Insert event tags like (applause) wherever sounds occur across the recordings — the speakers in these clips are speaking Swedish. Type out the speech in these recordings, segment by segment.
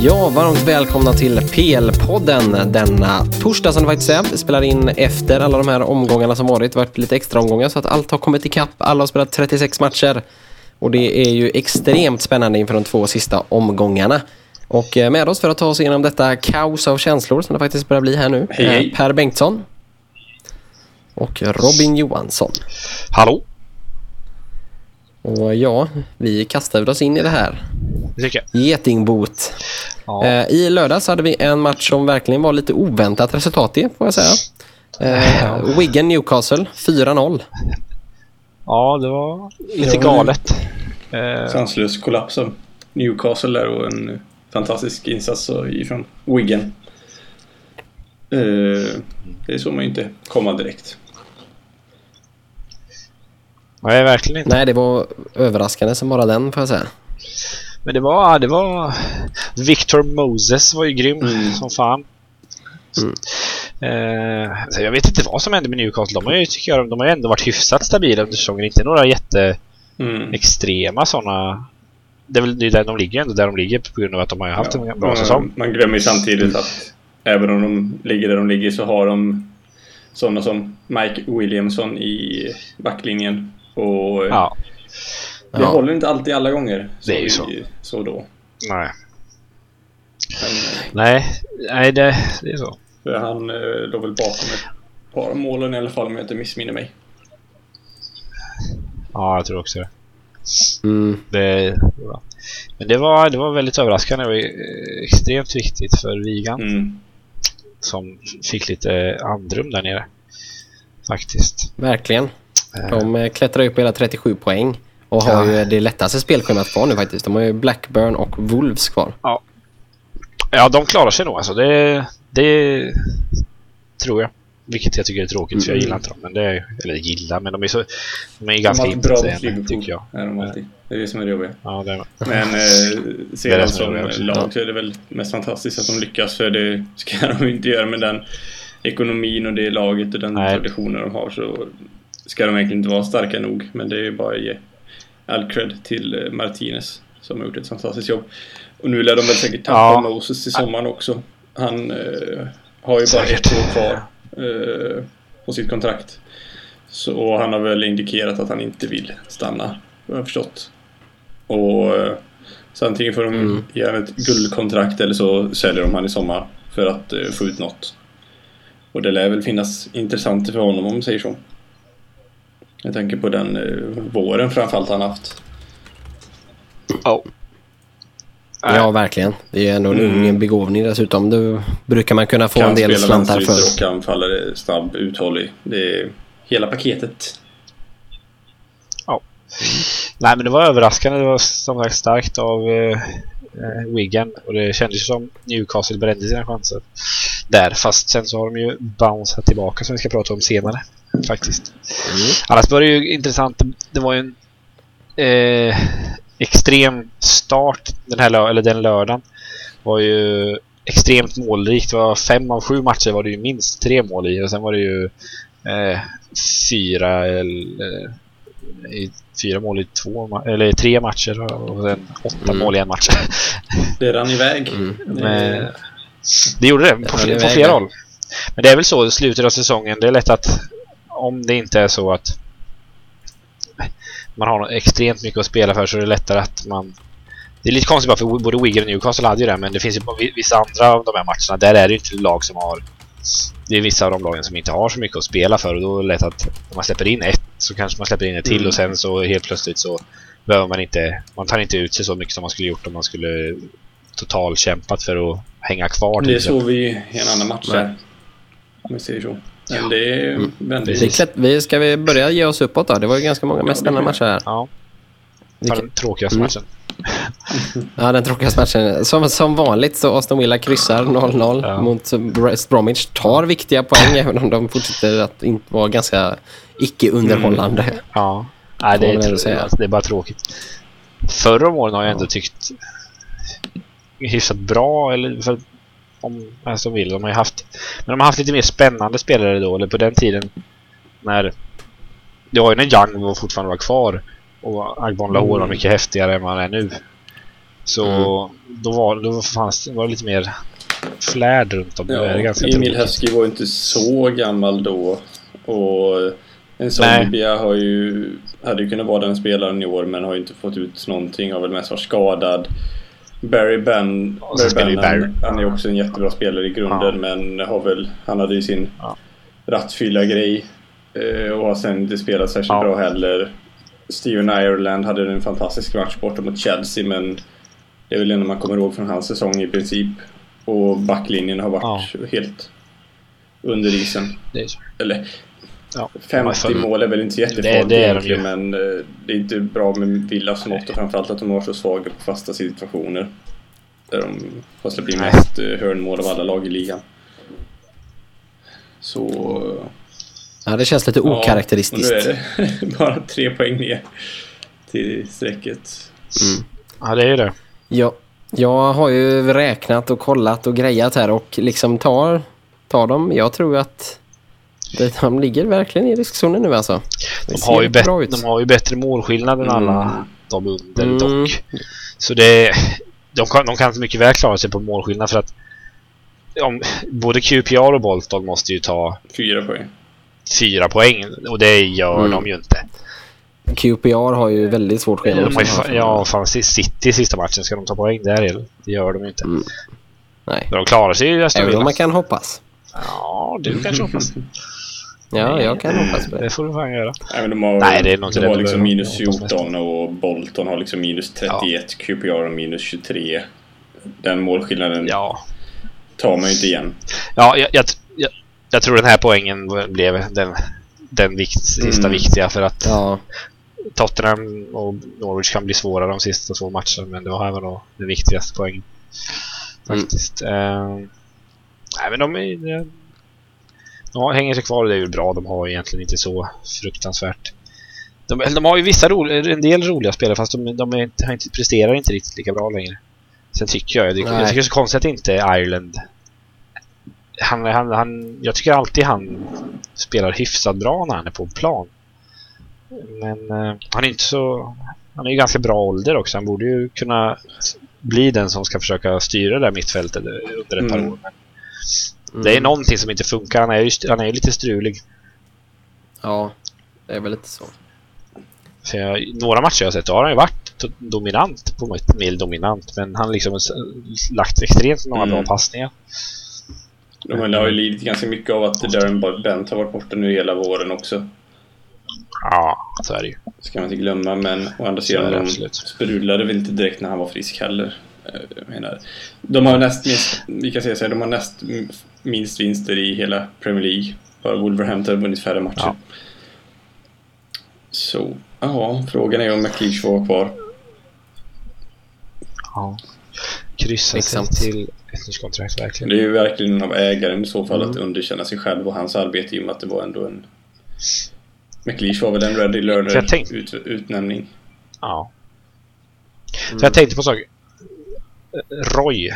Ja, varmt välkomna till PL-podden denna torsdag som det faktiskt är. Vi spelar in efter alla de här omgångarna som varit. Det har varit lite extra omgångar så att allt har kommit ikapp. Alla har spelat 36 matcher. Och det är ju extremt spännande inför de två sista omgångarna. Och eh, med oss för att ta oss igenom detta kaos av känslor som det faktiskt börjar bli här nu. Hej, hej. är Per Bengtsson. Och Robin Johansson. Hallå? Och ja, vi kastar oss in i det här. Det tycker jag. Getingbot. Ja. Eh, I lördags hade vi en match som verkligen var lite oväntat resultat i, får jag säga. Eh, Wigan Newcastle 4-0. ja, det var lite Ja, galet. Eh, Sanslös kollaps av Newcastle där och en fantastisk insats ifrån Wigan. Eh, det såg man ju inte komma direkt. nej, verkligen inte. Nej, det var överraskande som bara den, får jag säga. Men det var, det var... Victor Moses var ju grym Mm. som fan. Mm. Eh, jag vet inte vad som hände med Newcastle. De har ju, tycker jag, de har ändå varit hyfsat stabila under säsongen. Inte några Mm. jätteextrema sådana... Det är väl det är där de ligger ändå, där de ligger på grund av att de har haft en bra man, säsong. Man glömmer ju samtidigt att även om de ligger där de ligger så har de sådana som Mike Williamson i backlinjen. Och Ja, det Ja. håller inte alltid alla gånger. Det är ju så. så då. nej. Men, eh, Nej, nej det, det är så. För han eh, låg väl bakom ett par målen i alla fall om jag inte missminner mig. Ja, jag tror också det. Mm. Det, ja. Men det var, det var väldigt överraskande och eh, extremt viktigt för Vigan Mm. som fick lite andrum där nere. Faktiskt. Verkligen. Eh, De klättrar upp hela 37 poäng. Och har Ja. ju det lättaste spelschemat kvar nu faktiskt. De har ju Blackburn och Wolves kvar. Ja, de klarar sig nog alltså. Det, det tror jag. Vilket jag tycker är tråkigt för jag Mm. gillar inte dem. Men det är, eller gillar, men de är så... De är De ganska har varit bra intetsägande tycker jag. Är de alltid. Det är det som är det jobbiga. Ja, det är, Men eh, (laughs) sedan det som lag så är det väl mest fantastiskt att de lyckas för det ska (laughs) de ju inte göra med den ekonomin och det laget och den Nej. traditionen de har så ska de egentligen inte vara starka nog. Men det är ju bara att ge all cred till eh, Martinez som har gjort ett fantastiskt jobb. Och nu lär de väl säkert tappa Ja. Moses till sommaren också. Han eh, har ju bara Säkert. ett år kvar eh, på sitt kontrakt. Så han har väl indikerat att han inte vill stanna, vad jag har förstått. Och eh, så antingen får de Mm. ge honom ett guldkontrakt eller så säljer de han i sommar för att eh, få ut något. Och det lär väl finnas intressant för honom om man säger så. Jag tänker på den eh, våren framförallt han haft. oh. Nej. Ja, verkligen. Det är ändå en Mm. ung begåvning dessutom. Då brukar man kunna få en del spela slantar för. vänsterytter och anfallare, snabb, uthållig. Det är hela paketet. Nej, men det var överraskande. Det var som sagt starkt av eh, eh, Wigan och det kändes som Newcastle brände sina chanser där. Fast sen så har de ju bounceat tillbaka som vi ska prata om senare. Faktiskt. Mm. Annars var det ju intressant. Det var ju en eh, extrem start den här eller den lördagen. var ju extremt målrikt. Det var fem av sju matcher var det ju minst tre mål i och sen var det ju eh, fyra eller i fyra mål i två eller i tre matcher och sen åtta Mm. mål i en match. Det rann iväg. Mm. Men, det gjorde det på, fl- på flera håll. Men det är väl så i slutet av säsongen. Det är lätt att om det inte är så att man har extremt mycket att spela för så är det lättare att man det är lite konstigt bara för både Wigan och Newcastle hade ju det men det finns ju vissa andra av de här matcherna där är det ju inte lag som har det är vissa av de lagen som inte har så mycket att spela för och då är det lätt att om man släpper in ett så kanske man släpper in ett till Mm. och sen så helt plötsligt så behöver man inte man tar inte ut sig så mycket som man skulle gjort om man skulle totalkämpat för att hänga kvar Det såg vi i en annan match där. Om vi säger så. Men det är Mm. väldigt... Vi klätt, vi, ska vi börja ge oss uppåt då? Det var ju ganska många mest spännande matcher här. Ja, den tråkigaste Mm. matchen. (laughs) Ja, den tråkigaste matchen. Som, som vanligt så Aston Villa kryssar 0-0 Ja. mot West Bromwich. Tar viktiga poäng även om de fortsätter att inte vara ganska icke-underhållande. Ja. Nej, det är, ändå tr- säga. alltså, det är bara tråkigt. Förra om åren har jag ändå tyckt hyfsat bra, eller för om Aston Villa, de har haft men de har haft lite mer spännande spelare då, eller på den tiden när det var ju när Young fortfarande var kvar och Agbon Lahore var mycket häftigare än vad han är nu. Så Mm. då, var, då fanns det var det lite mer flärd runt om. Det är Ja, ganska Emil. Heskey var ju inte så gammal då. Och en sån Nej. Bia har ju, hade ju kunnat vara den spelaren i år men har ju inte fått ut någonting. Har väl mest varit skadad. Barry Ben, Barry ben ju han, Barry. han är också en jättebra spelare i grunden men har väl, han hade ju sin Ja. rattfylla grej eh, och har sen inte spelat särskilt Ja. bra heller. Steven Ireland hade en fantastisk match borta mot Chelsea men det är väl det enda man kommer ihåg från hans säsong i princip. Och backlinjen har varit helt under isen. Eller Ja. 50 för- mål är väl inte så Det- jättefarligt det egentligen ju. men eh, det är inte bra med Villas mått och framförallt att de var så svaga på fasta situationer. Där de får släppa in mest eh, hörnmål av alla lag i ligan. Så... Ja, det känns lite ja, okaraktäristiskt. och Nu är det (laughs) bara tre poäng ner till strecket. Ja, det är ju det. Ja, jag har ju räknat och kollat och grejat här och liksom tar, tar dem. Jag tror att det, de ligger verkligen i riskzonen nu alltså. Det De ser har, ju bra bättre, ut. de har ju bättre målskillnad än alla Mm. de under Mm. dock. Så det de kan, de kan mycket väl klara sig på målskillnad för att om, både QPR och Bolton måste ju ta Fyra poäng. fyra poäng och det gör Mm. de ju inte. QPR har ju väldigt svårt schema. De har ja, fan City i sista matchen. Ska de ta poäng där? eller? Det gör de ju inte. Mm. Nej, Men de klarar sig ju även om man kan hoppas. Ja, du kanske hoppas. Ja, jag kan hoppas på det. Det får du fan göra. Nej, men de har, Nej, det är nog inte de det har liksom minus Jag hoppas mest. 14 och Bolton har liksom minus 31. QPR har minus 23. Den målskillnaden Ja, tar man ju inte igen. ja jag, jag, jag, jag tror den här poängen blev den, den vikt, sista Mm. viktiga för att Ja, Tottenham och Norwich kan bli svåra de sista två matcherna men det var här var nog den viktigaste poängen. Mm. Faktiskt. Eh, nej men de, är, de hänger sig kvar och det är ju bra. De har egentligen inte så fruktansvärt. De, de har ju vissa ro, en del roliga spelare fast de, de inte, inte, presterar inte riktigt lika bra längre. Sen tycker jag, det, jag tycker det är så konstigt att inte Ireland han, han, han, jag tycker alltid han spelar hyfsat bra när han är på plan. Men eh, han är inte så... Han är ju ganska bra ålder också. Han borde ju kunna bli den som ska försöka styra det där mittfältet under ett par Mm. år. Men det är någonting som inte funkar. Han är ju han är ju lite strulig. ja, det är väl lite så. För jag, några matcher jag har sett har han ju varit dominant på ett mil dominant. Men han liksom s- lagt extremt många bra Mm. passningar. De har ju lidit ganska mycket av att Darren Bent har varit borta nu hela våren också. Ja, så är det ju. Ska man inte glömma, men å andra sidan det de sprudlade väl inte direkt när han var frisk heller. Eh, Jag menar, de har näst minst, vi kan säga så här, de har näst minst vinster i hela Premier League. Bara Wolverhampton har vunnit färre matcher. Ja. Så, ja, frågan är om McLeish får vara kvar. Ja. Kryssa sig Tveksamt. till ett nytt kontrakt verkligen. Det är ju verkligen av ägaren i så fall Mm. att underkänna sig själv och hans arbete i och med att det var ändå en... McLeish var väl en Ready För Learner jag tänk- ut. Ja. Mm. För jag tänkte på en sak. Roy.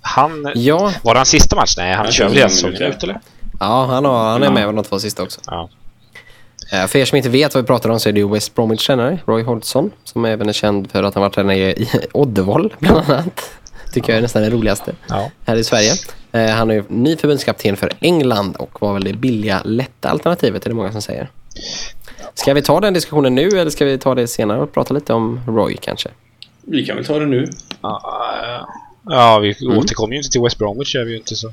Han... Ja, Var det hans sista match? Nej, han kör väl hela säsongen ut, eller? ja han, har, han är med på de två sista också. Ja. Eh, För er som inte vet vad vi pratar om så är det ju West Bromwich tränare, Roy Hodgson, som även är känd för att han varit tränare i (laughs) Oddevall bland annat. Tycker jag är nästan det roligaste Ja. här i Sverige. Eh, Han är ju ny förbundskapten för England och var väl det billiga, lätta alternativet är det många som säger. Ska vi ta den diskussionen nu eller ska vi ta det senare och prata lite om Roy kanske? Vi kan väl ta det nu. Ja, ja vi Mm. återkommer ju inte till West Bromwich gör vi ju inte så.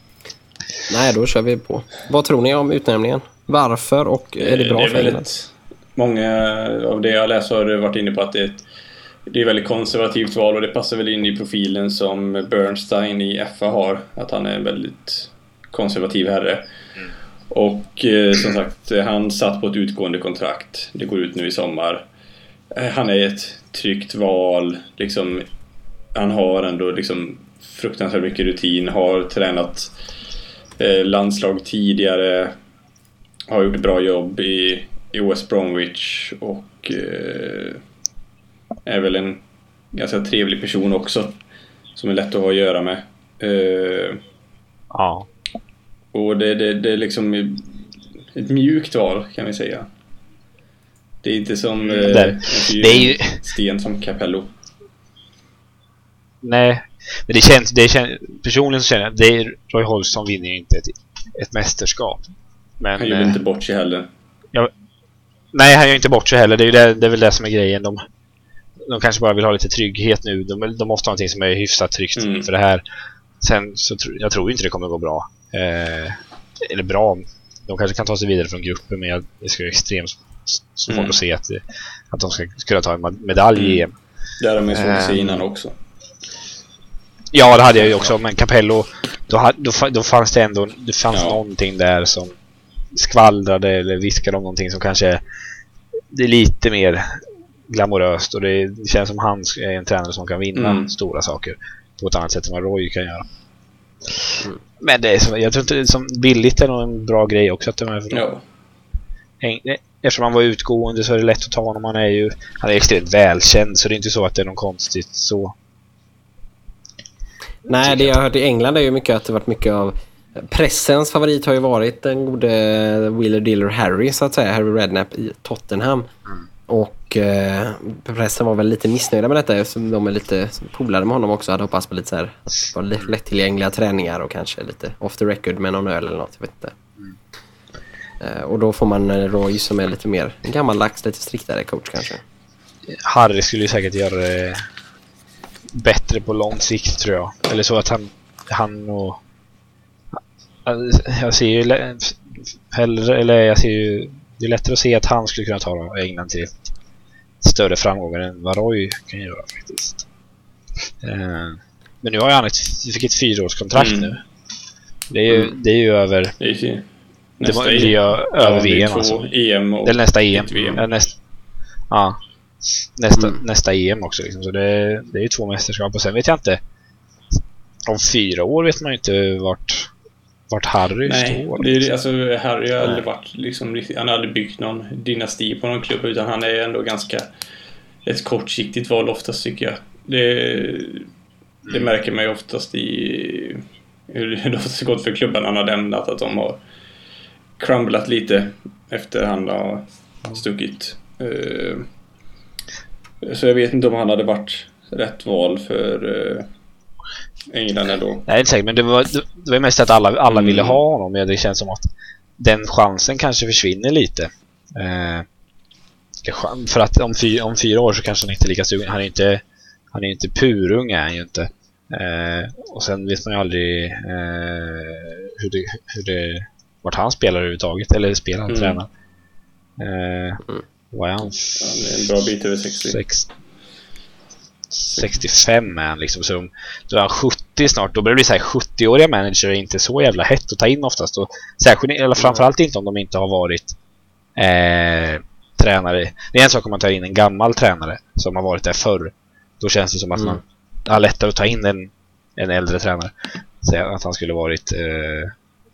Nej, då kör vi på. Vad tror ni om utnämningen? Varför och är det bra är för England? Många av det jag läst har varit inne på att det är ett det är väldigt konservativt val och det passar väl in i profilen som Bernstein i FA har. Att han är en väldigt konservativ herre. Och eh, som sagt, eh, han satt på ett utgående kontrakt. Det går ut nu i sommar. Eh, han är ett tryggt val. Liksom, han har ändå liksom fruktansvärt mycket rutin. Har tränat eh, landslag tidigare. Har gjort bra jobb i, i West Bromwich och eh, är väl en ganska trevlig person också. Som är lätt att ha att göra med. Eh, Ja. och det, det, det är liksom ett mjukt val kan vi säga. Det är inte som eh, Det- är ju- sten som Capello. nej. Men det känns, det känns, personligen så känner jag att det är Roy Hodgson vinner inte ett, ett mästerskap. Men, Han gjorde eh, inte bort sig heller. Nej, han gör inte bort sig heller. Det är, det, det är väl det som är grejen. De, de kanske bara vill ha lite trygghet nu. De, de måste ha någonting som är hyfsat tryggt Mm. för det här. Sen så tro, jag tror inte det kommer gå bra. Eh, eller bra. De kanske kan ta sig vidare från gruppen men jag, det ska vara extremt svårt Mm. att se att, att de ska kunna ta en medalj i Mm. EM. Det hade man ju svårt att se Ehm. innan också. Ja, det hade jag ju också. Men Capello, då, då, då fanns det ändå det fanns Ja. någonting där som skvallrade eller viskade om någonting som kanske det är lite mer glamoröst och det, det känns som han är en tränare som kan vinna Mm. stora saker på ett annat sätt än vad Roy kan göra. Mm. Men det är som, jag tror inte, som billigt är nog en bra grej också att de är för Ja. Eftersom han var utgående så är det lätt att ta honom. Han är ju han är extremt välkänd så det är inte så att det är något konstigt så. Nej, det jag har hört i England är ju mycket att det varit mycket av... Pressens favorit har ju varit den gode Wheeler Dealer Harry, så att säga. Harry Redknapp i Tottenham. Och eh, pressen var väl lite missnöjda med detta eftersom de är lite polare med honom också. Hade hoppats på lite så här, lite lättillgängliga träningar och kanske lite off the record med någon öl eller något. Jag vet inte. Eh, och då får man eh, Roy som är lite mer gammaldags, lite striktare coach kanske. Harry skulle ju säkert göra det bättre på lång sikt tror jag. Eller så att han, han och... Jag ser ju hellre, eller jag ser ju... Det är lättare att se att han skulle kunna ta England till större framgångar än vad Roy kan göra faktiskt. Eh, Men nu har ju han ett, fick ett fyraårskontrakt Mm. nu. Det är ju, Mm. det är ju över, Det är det nästa var, blir ju över VM alltså. EM och Det är nästa EM. VM. Ja, näst, ja. Nästa, Mm. nästa EM också. Liksom. Så det, det är ju två mästerskap. Och sen vet jag inte. Om fyra år vet man ju inte vart, vart Harry Nej, står. det är, liksom. alltså Harry har aldrig varit liksom, han har aldrig byggt någon dynasti på någon klubb utan han är ändå ganska ett kortsiktigt val oftast tycker jag. Det, det märker man ju oftast i hur det oftast gått för klubben han har lämnat att de har crumblat lite efter han har stuckit. Eh, Så jag vet inte om han hade varit rätt val för eh, England ändå. Nej, det är inte säkert. Men det var, det, var mest att alla, alla Mm. ville ha honom. Men det känns som att den chansen kanske försvinner lite. Eh, för att om, fy, om fyra år så kanske han inte är lika sugen. Han är inte, han är inte purung är han ju inte. Eh, och sen vet man ju aldrig eh, hur det, hur det, vart han spelar överhuvudtaget. Eller spelar han, Mm. tränar. Eh, vad är han? Han är en bra bit över 60. Sex, 65 är han liksom. Så då är han 70 snart. Då börjar det bli så här 70-åriga manager är inte så jävla hett att ta in oftast. Och särskilt, eller framförallt inte om de inte har varit eh, tränare. Det är en sak om man tar in en gammal tränare som har varit där förr. Då känns det som att Mm. man har lättare att ta in en, en äldre tränare. Säga att han skulle varit eh,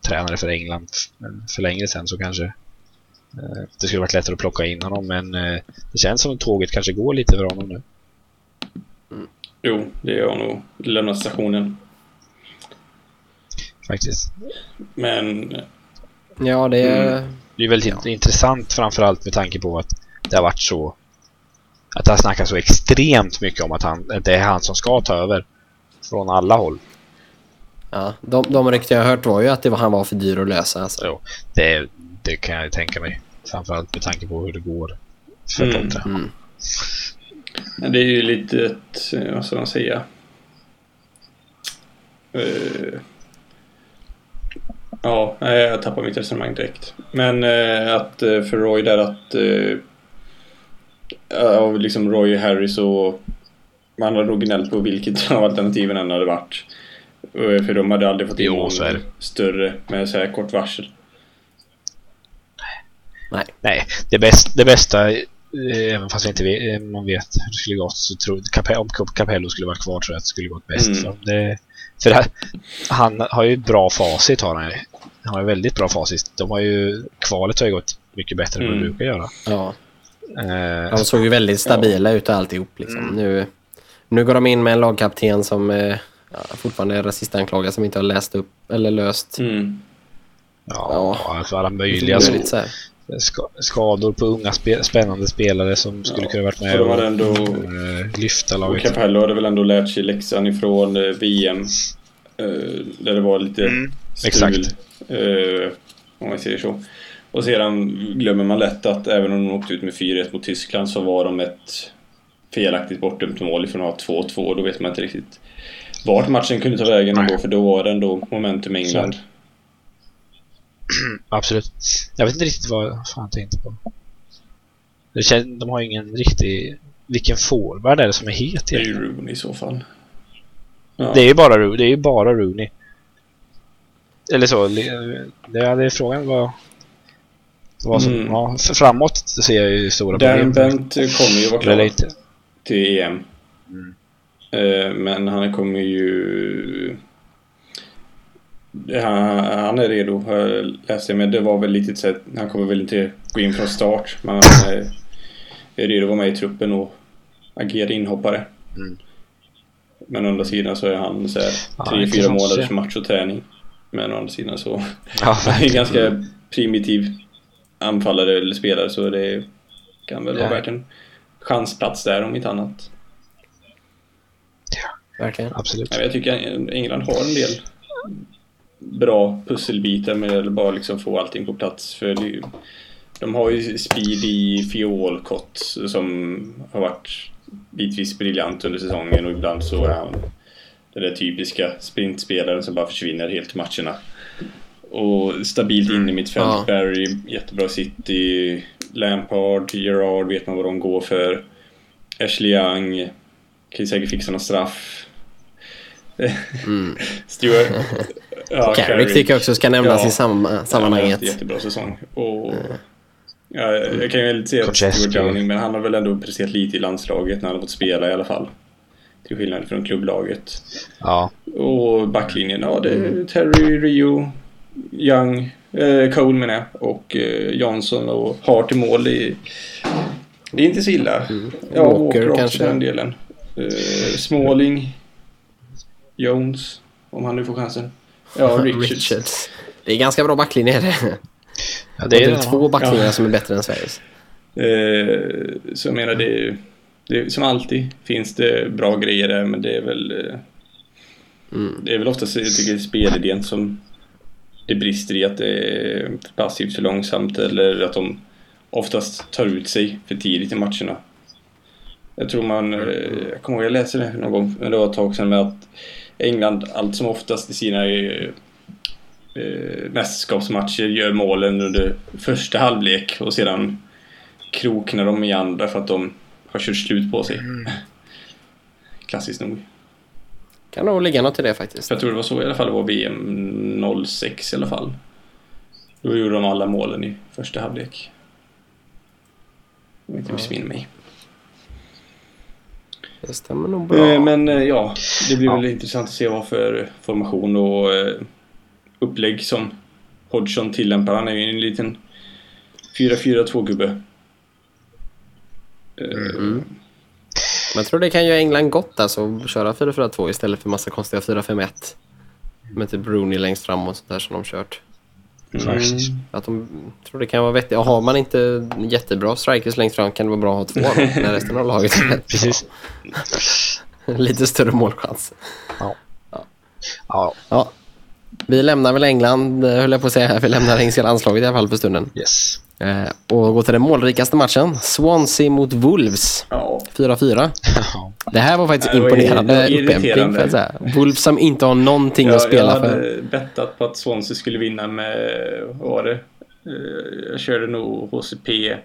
tränare för England för längre sedan så kanske eh, det skulle varit lättare att plocka in honom. Men eh, det känns som att tåget kanske går lite för honom nu. Jo, det har nog lämnat stationen. Faktiskt. Men Ja, det är... Mm. Det är väldigt intressant framförallt med tanke på att det har varit så att det har snackats så extremt mycket om att, han, det är han som ska ta över från alla håll. Ja, de, de rykten jag har hört var ju att det var, han var för dyr att lösa. Alltså. Så det, det kan jag ju tänka mig. Framförallt med tanke på hur det går för Mm. Tottenham. Mm. men det är ju lite ett, vad ska man säga? Eh, ja, jag tappar mitt resonemang direkt. Men eh, att eh, för Roy där att ja, liksom Roy och Harry så man hade nog gnällt på vilket av alternativen än hade varit. Eh, För de hade aldrig fått in Jo, någon så är det. större med så här kort varsel. Nej. Nej, det, bäst, det bästa, eh, även fast jag inte vet, eh, man vet hur det skulle gått, så tror Cape, om Capello skulle vara kvar tror jag att det skulle gått bäst. Mm. Så det, för det, här- han har ju ett bra facit har han. Han har ju väldigt bra facit. De har ju, kvalet har ju gått mycket bättre än vad det Mm. brukar göra. Ja, Eh, de såg ju väldigt stabila ut och alltihop. Liksom. Mm. Nu, nu går de in med en lagkapten som eh, ja, fortfarande är rasistanklagad som inte har läst upp eller löst. Mm. ja, ja. alltså alla Det möjliga är så. ska, skador på unga spe, spännande spelare som skulle Ja, kunna varit och med de och, hade ändå- eh, lyfta Och laget. Capello hade väl ändå lärt sig läxan ifrån eh, VM. eh, Där det var lite Mm, strul. exakt. Om man säger så. Och sedan glömmer man lätt att även om de åkte ut med 4-1 mot Tyskland så var de ett felaktigt bortdömt mål ifrån att ha 2-2. Då vet man inte riktigt vart matchen kunde ta vägen ändå för då var det ändå momentum England. (clears throat) Absolut. Jag vet inte riktigt vad fan jag tänkte på. De har ju ingen riktig... Vilken forward är det som är het Det är ju egentligen? Rooney i så fall. Ja. Det är ju bara, Ro- det är ju bara Rooney. Eller så. Det, är frågan vad... Vad som, Mm. ja, framåt ser jag ju stora Dan problem. Bent kommer ju vara klar till EM. Mm. Eh, Men han kommer ju... Han, han är redo, har jag. Men det var väl lite så han kommer väl inte gå in från start. Men han är, är redo att vara med i truppen och agera inhoppare. Mm. Men å andra sidan så är han så här Ja, tre, fyra månaders match och träning. Men å andra sidan så Ja, (laughs) han är ganska primitiv anfallare eller spelare så det kan väl Ja. vara värt en chansplats där om inte annat. Verkligen. Absolut. Ja, Jag tycker England har en del bra pusselbitar med att bara liksom få allting på plats. För det- de har ju speed i Fiolcott som har varit bitvis briljant under säsongen och ibland så är han den där typiska sprintspelaren som bara försvinner helt i matcherna. Och stabilt in i mittfält. Ja. Barry, jättebra City. Lampard, Gerard vet man vad de går för. Ashley Young kan ju säkert fixa någon straff. Mm. (laughs) Stewart. (laughs) Ja, Carrick tycker jag också ska nämnas Ja. i sam sammanhanget. en jättebra säsong. Och, ja, jag kan ju väl säga Konchesky. Stuart Downing, men han har väl ändå presterat lite i landslaget när han har fått spela i alla fall. Till skillnad från klubblaget. Ja. Och backlinjen, ja det är Terry, Rio, Young, eh, Cole menar jag, och eh, Johnson och Hart i mål. Det är, det är inte så illa. Ja, Mm. Walker Walker, också kanske. den delen. Eh, Smalling, Jones, om han nu får chansen. Ja, (laughs) Richards. Richards. Det är ganska bra backlinje är det. ja Det är, det. två backlinjer Ja. som är bättre än Sveriges. Eh, så jag menar, det, det som alltid finns det bra grejer där, men det är väl eh, Mm. Det är väl oftast jag tycker spelidén som det brister i att det är passivt för långsamt eller att de oftast tar ut sig för tidigt i matcherna. Jag tror man, eh, jag kommer ihåg jag läste det någon gång, men det var ett tag sedan med att England allt som oftast i sina eh, eh, mästerskapsmatcher gör målen under första halvlek och sedan kroknar de i andra för att de har kört slut på sig. (laughs) Klassiskt nog. Kan nog ligga något i det faktiskt. Jag tror det var så i alla fall det var VM 06 i alla fall. Då gjorde de alla målen i första halvlek. Om jag inte missminner mig. Det stämmer nog bra. Eh, Men eh, ja, det blir Ja. väl intressant att se vad för formation och eh, upplägg som Hodgson tillämpar. Han är ju en liten 4-4-2-gubbe. Mm. Men jag tror det kan göra England gott alltså att köra 4-4-2 istället för massa konstiga 4-5-1. Med typ Rooney längst fram och sånt där som de kört. Faktiskt. Att de tror det kan vara vettigt. Och har man inte jättebra strikers längst fram kan det vara bra att ha två då, (laughs) när resten av laget är Precis. (laughs) Lite större målchans. Ja. Ja. Vi lämnar väl England, eh, höll jag på att säga. Vi lämnar engelska landslaget i alla fall för stunden. Yes. Eh, och går till den målrikaste matchen. Swansea mot Wolves. Ja, 4-4. Ja. Det här var faktiskt det var imponerande upphämtning jag. Wolves som inte har någonting jag, att spela jag för. hade bettat på att Swansea skulle vinna med, vad var det? Eh, Jag körde nog HCP. eh,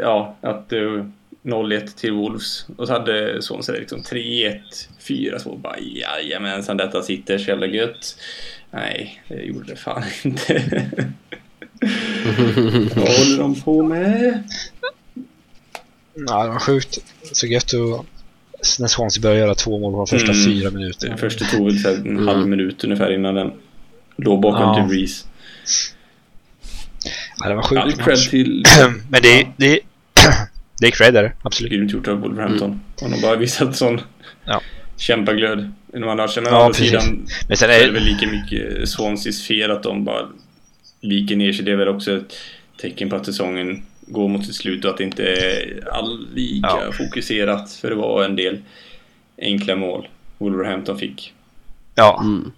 Ja, att 0-1 till Wolves. Och så hade Swansea liksom 3-1, 4-2. Bara jajamensan, detta sitter så jävla gött. Nej, det gjorde det fan (laughs) inte. Vad håller de på med? ja, det var sjukt. Så gött att när Swansea började göra två mål på de första Mm. fyra minuterna. Första tog väl en Mm. halv minut ungefär innan den låg bakom Ja. till Reese. Ja, det var sjukt. All cred till Men det, det, det är cred är det. Absolut. grymt gjort av Wolverhampton. Om de bara visat sån Ja. kämpaglöd de andra matcherna. Ja, å andra precis. sidan Men sen är är det väl lika mycket Swanseas fel att de bara viker ner sig. Det är väl också ett tecken på att säsongen går mot sitt slut och att det inte är all lika Ja. fokuserat. För det var en del enkla mål Wolverhampton fick. Ja, Mm.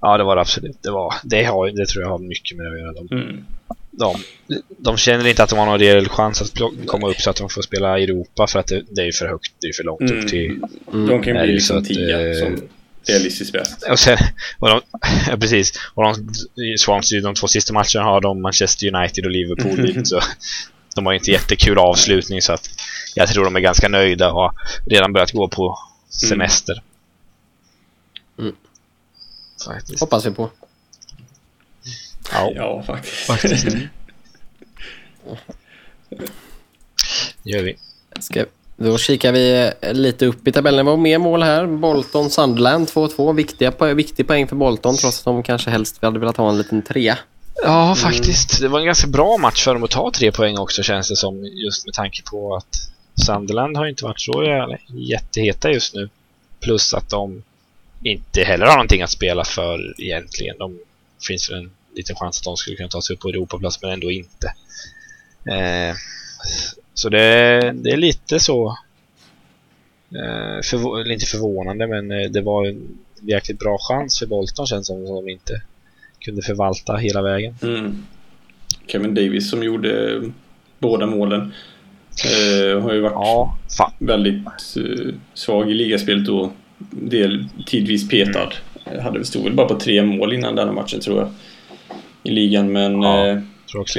ja det var det absolut. Det, var, det, har, det tror jag har mycket med det att göra. De, Mm. De, de känner inte att de har någon reell chans att komma upp så att de får spela i Europa för att det, det är ju för högt, det är för långt Mm. upp till... Mm. De kan Nej, bli det är så liksom att, tia eh, som realistiskt bäst. Och sen, och de, (laughs) ja, precis. Och de, Swansea, de två sista matcherna har de Manchester United och Liverpool (laughs) dit, så de har inte jättekul avslutning så att jag tror de är ganska nöjda och har redan börjat gå på semester. Mm. Hoppas vi på. Ja, Ja, faktiskt. faktiskt. (laughs) det gör vi. Ska, då kikar vi lite upp i tabellen. Det var mer mål här. Bolton Sunderland 2-2. Viktiga, po- viktig poäng för Bolton trots att de kanske helst hade velat ha en liten trea. Ja, faktiskt. Det var en ganska bra match för dem att ta tre poäng också känns det som. Just med tanke på att Sunderland har inte varit så jävla jätteheta just nu. Plus att de inte heller har någonting att spela för egentligen. De finns väl en liten chans att de skulle kunna ta sig upp på Europaplats men ändå inte. Eh, så det, det är lite så eh, eller inte förvånande men eh, det var en jäkligt bra chans för Bolton känns som som de inte kunde förvalta hela vägen. Mm. Kevin Davis som gjorde båda målen eh, har ju varit Ja, väldigt eh, svag i ligaspelet och del, tidvis petad. Mm. Hade stod väl bara på tre mål innan denna matchen tror jag. I ligan men Ja, eh,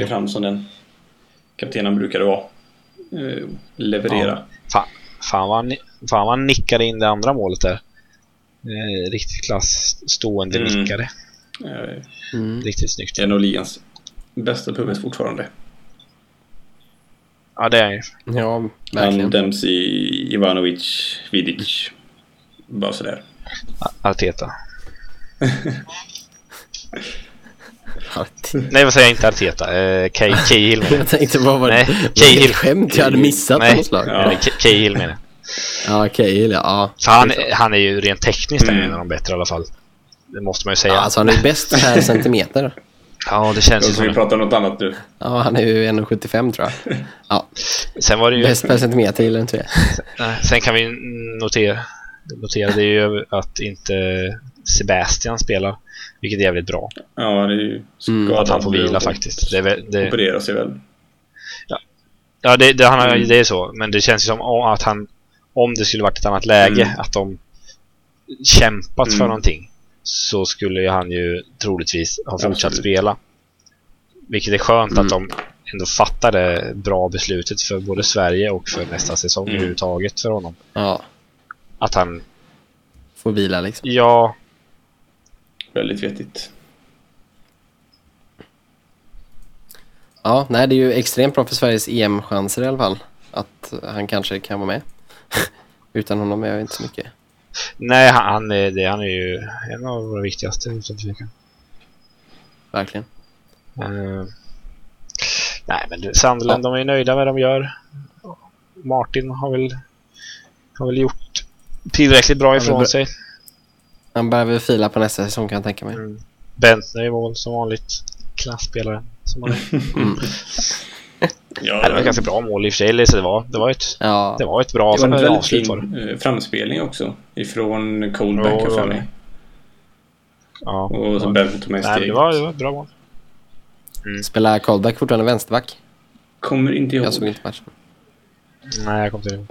det. fram som den kaptenen brukade vara. Eh, leverera. Fan, fan, vad han, fan vad han nickade in det andra målet där. Eh, riktigt klass stående Mm. nickade. Eh, Mm. Riktigt snyggt. en av ligans bästa pubis fortfarande. Ja, det är han ju. Ja, Han verkligen. döms i Ivanovic, Vidic. Bara sådär. Arteta. (laughs) Nej, vad säger jag inte Arteta? Eh, Kay Cahill menar jag. Tänkte vad var det? Ett skämt jag hade missat på Nej. något slag? Ja. Nej, Kay- Cahill menar jag. Ja, Cahill ja. ja. För han, han är ju rent tekniskt Mm. en av de bättre i alla fall. Det måste man ju säga. ja. Alltså han är ju bäst per centimeter. Ja, det känns ju så vi som pratar om något annat nu. Ja, han är ju 1,75 tror jag. Ja, Sen var det ju... bäst per centimeter gillar inte. Nej, Sen kan vi notera, notera det är ju att inte Sebastian spelar. Vilket är jävligt bra. Ja, det är ju Mm. Att han får vila faktiskt. Det, är det, Operera sig väl. Ja, det, det, han, har- Mm. det är så. Men det känns ju som att han, om det skulle varit ett annat läge, Mm. att de kämpat för Mm. någonting, så skulle han ju troligtvis ha fortsatt Absolut. spela. Vilket är skönt Mm. att de ändå fattar det bra beslutet för både Sverige och för nästa säsong Mm. överhuvudtaget för honom. Ja, Att han, får vila liksom. ja, Väldigt vettigt. Ja, nej det är ju extremt bra för Sveriges EM-chanser i alla fall. Att han kanske kan vara med. (laughs) Utan honom är jag inte så mycket. nej han, är, det, han är ju en av våra viktigaste utan tvekan. Verkligen. Eh, nej men det- Sunderland, de är nöjda med vad de gör. Martin har väl, har väl gjort tillräckligt bra ifrån bra- sig. Han behöver fila på nästa säsong kan jag tänka mig. Mm. Bentner i mål som vanligt. Klasspelare som han är. Mm. (laughs) Ja, det var ett ganska bra mål i och för sig. eller Så det, var, det, var ett, Ja, det var ett bra Det var en väldigt avslut var det. fin eh, framspelning också. Ifrån Coldback det för mig. Ja. Och så Ja. Bent tog med Nej, men det steget. var, det var ett bra mål. spelar Karlback fortfarande vänsterback? Kommer inte ihåg. Jag såg inte matchen. Nej, jag kommer inte ihåg.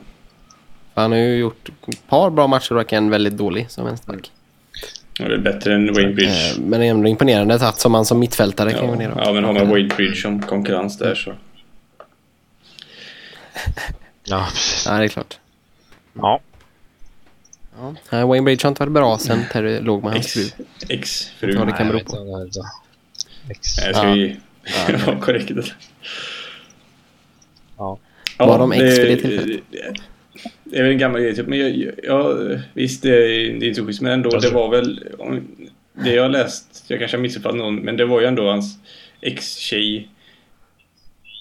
Han har ju gjort ett par bra matcher och en väldigt dålig som vänsterback. Ja, det är bättre än Wayne Bridge. Eh, Men ändå imponerande att som man som mittfältare kan gå ner Ja, ja, men har man Wade Bridge som konkurrens där så. Ja, (laughs) precis. Ja, det är klart. Ja. Ja. Nej, Wayne Bridge har inte varit bra sen Terry låg med hans fru. Ex, ex-fru. Ja, det Nej, kan Nej, bero jag vet på. inte vad det är. Ex. jag ska Ja. vi (laughs) vara korrekt. Ja. Var de ex vid det tillfället? Det- är väl en gammal grej, typ, men jag, jag, visst det är, det är inte så schysst, men ändå Jag det var väl, om- det jag har läst, jag kanske har missuppfattat någon, men det var ju ändå hans ex-tjej.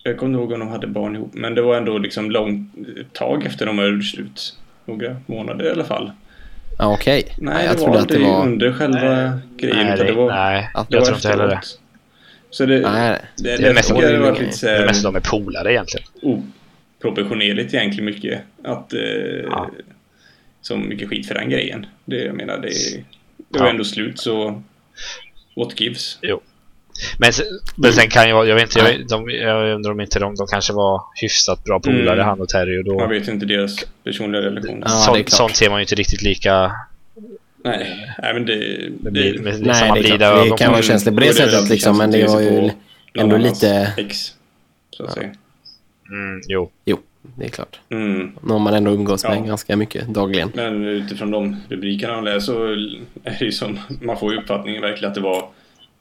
Jag kommer inte ihåg om de hade barn ihop, men det var ändå liksom långt tag efter de hade slut. Några månader i alla fall. Ja, okej. Nej, jag det trodde var att det inte var... under själva grejen. Nej, det, var, nej att det jag tror inte heller det. Så det, Nej, det, Det är det, mest tycker jag de- har varit lite så Det är mest de är polare egentligen. Oproportionerligt egentligen mycket. Att... Eh, Ja. Så mycket skit för den grejen. Det, jag menar, det, det var Ja. ändå slut så... What gives? Men, sen- men sen kan ju vara, jag vet inte, jag, de, jag undrar om inte de, de kanske var hyfsat bra polare Mm. han och Terry och då... Man vet inte deras personliga relation. Ja, sånt, sånt ser man ju inte riktigt lika... Nej, nej men det... Det, med, med Nej, samma det. Det kan vara känsligt på det väl sättet liksom, men det var ju ändå lite... Ex, så att säga. Mm, jo. Jo, det är klart. Mm. Någon man ändå umgås med Ja. ganska mycket dagligen. Men utifrån de rubrikerna man läser så är det ju som, man får ju uppfattningen verkligen att det var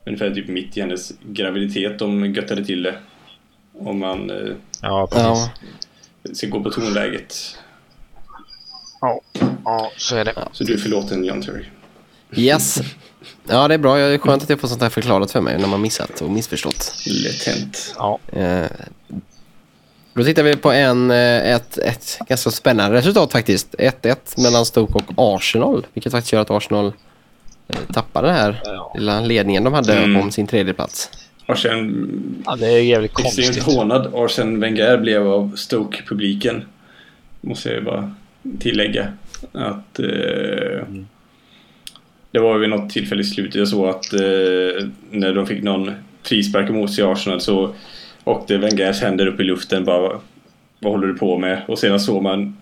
ungefär typ mitt i hennes graviditet de göttade till det. Om man eh, Ja, precis. Ja, ska gå på tonläget. Ja, ja så är det. Så du är förlåten John Terry. yes. Ja, det är bra. Det är skönt att jag får sånt här förklarat för mig när man missat och missförstått. Lätt hänt. Ja, Eh, Då tittar vi på en, eh, ett, ett ganska spännande resultat faktiskt. 1-1 mellan Stoke och Arsenal. Vilket faktiskt gör att Arsenal eh, tappar den här lilla ledningen de hade Mm. om sin tredje plats. Arsen, ja det är jävligt extremt konstigt. hånad Arsen Wenger blev av Stoke-publiken. Måste jag bara tillägga. Att eh, Det var vid något tillfälle i slutet jag såg att eh, när de fick någon frispark emot sig i Arsenal så åkte Wengers händer upp i luften bara Vad håller du på med? Och sedan såg man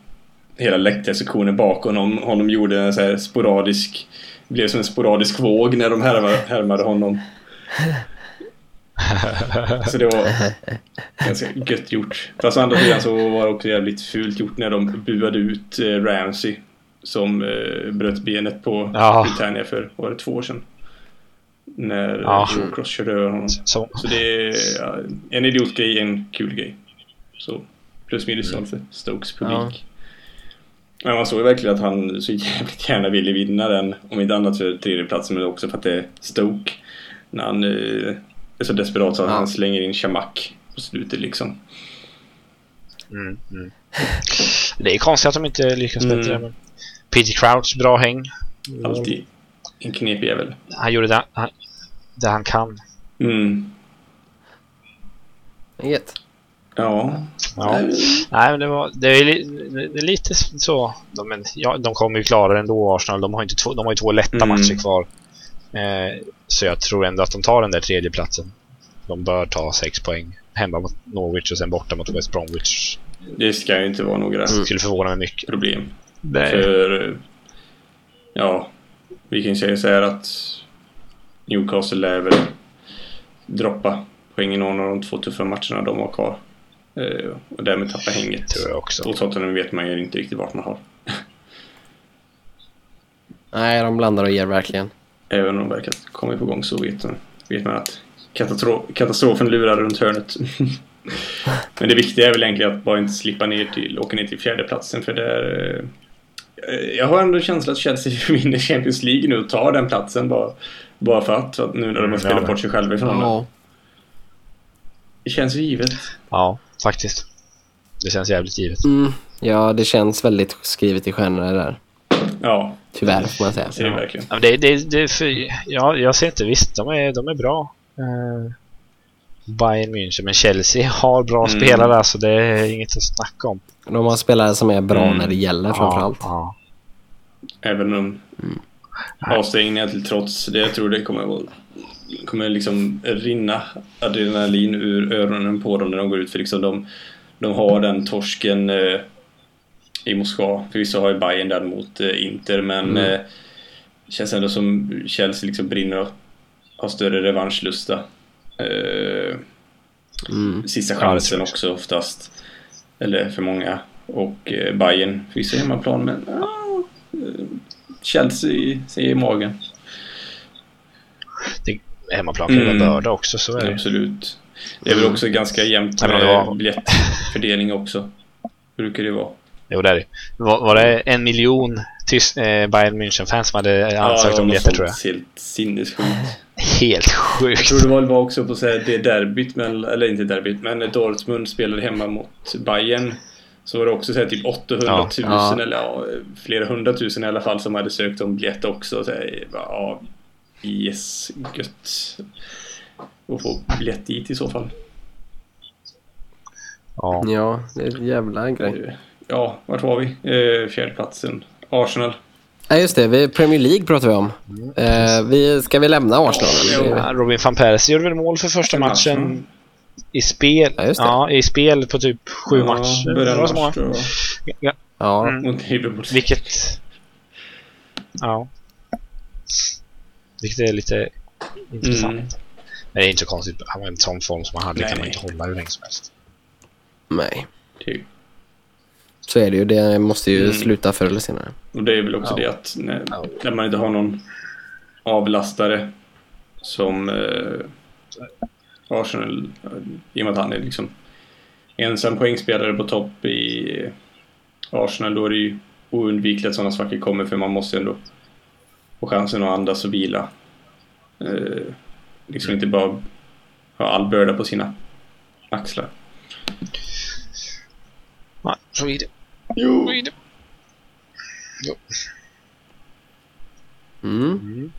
hela läktarsektionen bakom honom. Honom gjorde en så här sporadisk blev som en sporadisk våg när de härmade, härmade honom. Så det var ganska gött gjort. Fast å andra sidan så var det också jävligt fult gjort när de buade ut eh, Ramsey som eh, bröt benet på Ja. Britannia för, var det två år sedan? När Ja. ja. Cross körde över honom. Så, Så det är ja, en idiotgrej, en kul grej. Så plus minus noll för Stokes publik. Men man såg ju verkligen att han så jävligt gärna ville vinna den. Om inte annat för tredjeplatsen men också för att det är Stoke. När han eh, är så desperat så att Ja. han slänger in Shamak på slutet liksom. mm, mm. (laughs) Det är konstigt att de inte lyckas Mm. bättre. Men Peter Crouch, bra häng. Alltid en knepig jävel. Han gjorde det han, det han kan. Mm. Inget. Ja. Ja. Nej, men det, var, det, är, det är lite så. De, men, ja, de kommer ju klara det ändå, Arsenal. De har, inte två, de har ju två lätta Mm. matcher kvar. Eh, så jag tror ändå att de tar den där tredje platsen. De bör ta sex poäng. Hemma mot Norwich och sen borta mot West Bromwich. Det ska ju inte vara några Skulle förvåna mig mycket. problem. Nej. För, ja, vi kan säga så här att Newcastle lär väl droppa poäng i någon av de två tuffa matcherna de har kvar. Eh, Och därmed tappa hänget. Tror jag också. Och Tottenham vet man ju inte riktigt vart man har. (laughs) Nej, de blandar och ger verkligen. Även om de verkar komma på gång så vet man, vet man att katastro katastrofen lurar runt hörnet. (laughs) Men det viktiga är väl egentligen att bara inte slippa ner till, åka ner till fjärdeplatsen för där eh, Jag har ändå känslan att Chelsea (laughs) vinner Champions League nu och tar den platsen bara, bara för att, nu när de har Mm, spelat ja, bort sig själva ifrån. Ja, Det känns ju givet. Ja, faktiskt. Det känns jävligt givet. mm, ja, det känns väldigt skrivet i stjärnorna där. Ja, Tyvärr får man säga. det ser det verkligen. Ja, det, det, det är för, ja, jag ser inte. Visst, de är, de är bra. Eh, Bayern München, men Chelsea har bra Mm. spelare alltså. Det är inget att snacka om. De har spelare som är bra Mm. när det gäller framförallt. Ja, Även om avstängningar till trots, det jag tror det kommer vara kommer liksom rinna adrenalin ur öronen på dem när de går ut för liksom de, de har den torsken eh, i Moskva. Förvisso har ju Bayern där mot eh, Inter men Mm. eh, känns ändå som Chelsea liksom brinner och har större revanschlusta. Eh, Mm. sista Ja, det chansen jag också oftast. Eller för många. Och eh, Bayern förvisso hemmaplan men ah, Chelsea säger i magen. Hemmaplan kan ju Mm. vara börda också, så är det. Absolut. Det är väl också ganska jämnt Nej, med det var- biljettfördelning också. Brukar det vara. Jo, det är det. Var, var det en miljon tys, eh, Bayern München-fans som hade ansökt det om var biljetter, tror jag? sånt Helt sinnessjukt. Helt Jag sjukt. tror det var, var också på här, det derbyt, men, eller inte derbyt, men Dortmund spelade hemma mot Bayern så var det också så här, typ 800 000 Ja. Ja. eller ja, flera hundratusen i alla fall som hade sökt om biljett också. Så här, bara, ja, yes, gött. och få biljett dit i så fall. Ja. Ja, det är en jävla grej. Ja, vart var vi? Eh, fjärdeplatsen. Arsenal. Nej, just det. Vi, Premier League pratar vi om. Eh, vi, ska vi lämna Arsenal? Ja, eller? Ja, Robin van Persie gjorde väl mål för första matchen i spel. Ja, just det. Ja, i spel på typ sju matcher. Början Det var mars tror jag. Ja. Mm. Mot Liverpool. Vilket... Ja. Vilket är lite intressant. Mm. Men det är inte så konstigt. Han var i en sån form som han hade. Nej, kan man inte hålla hur länge som helst. Nej. Det- Så är det ju. Det måste ju Mm. sluta förr eller senare. Och det är väl också Ja. det att när, Ja. när man inte har någon avlastare som eh, Arsenal, i och med att han är liksom ensam poängspelare på topp i Arsenal, då är det ju oundvikligt att sådana saker kommer för man måste ändå få chansen att andas och vila. Eh, liksom inte bara ha all börda på sina axlar. Nej, så är det. Jo! Mm. Mm.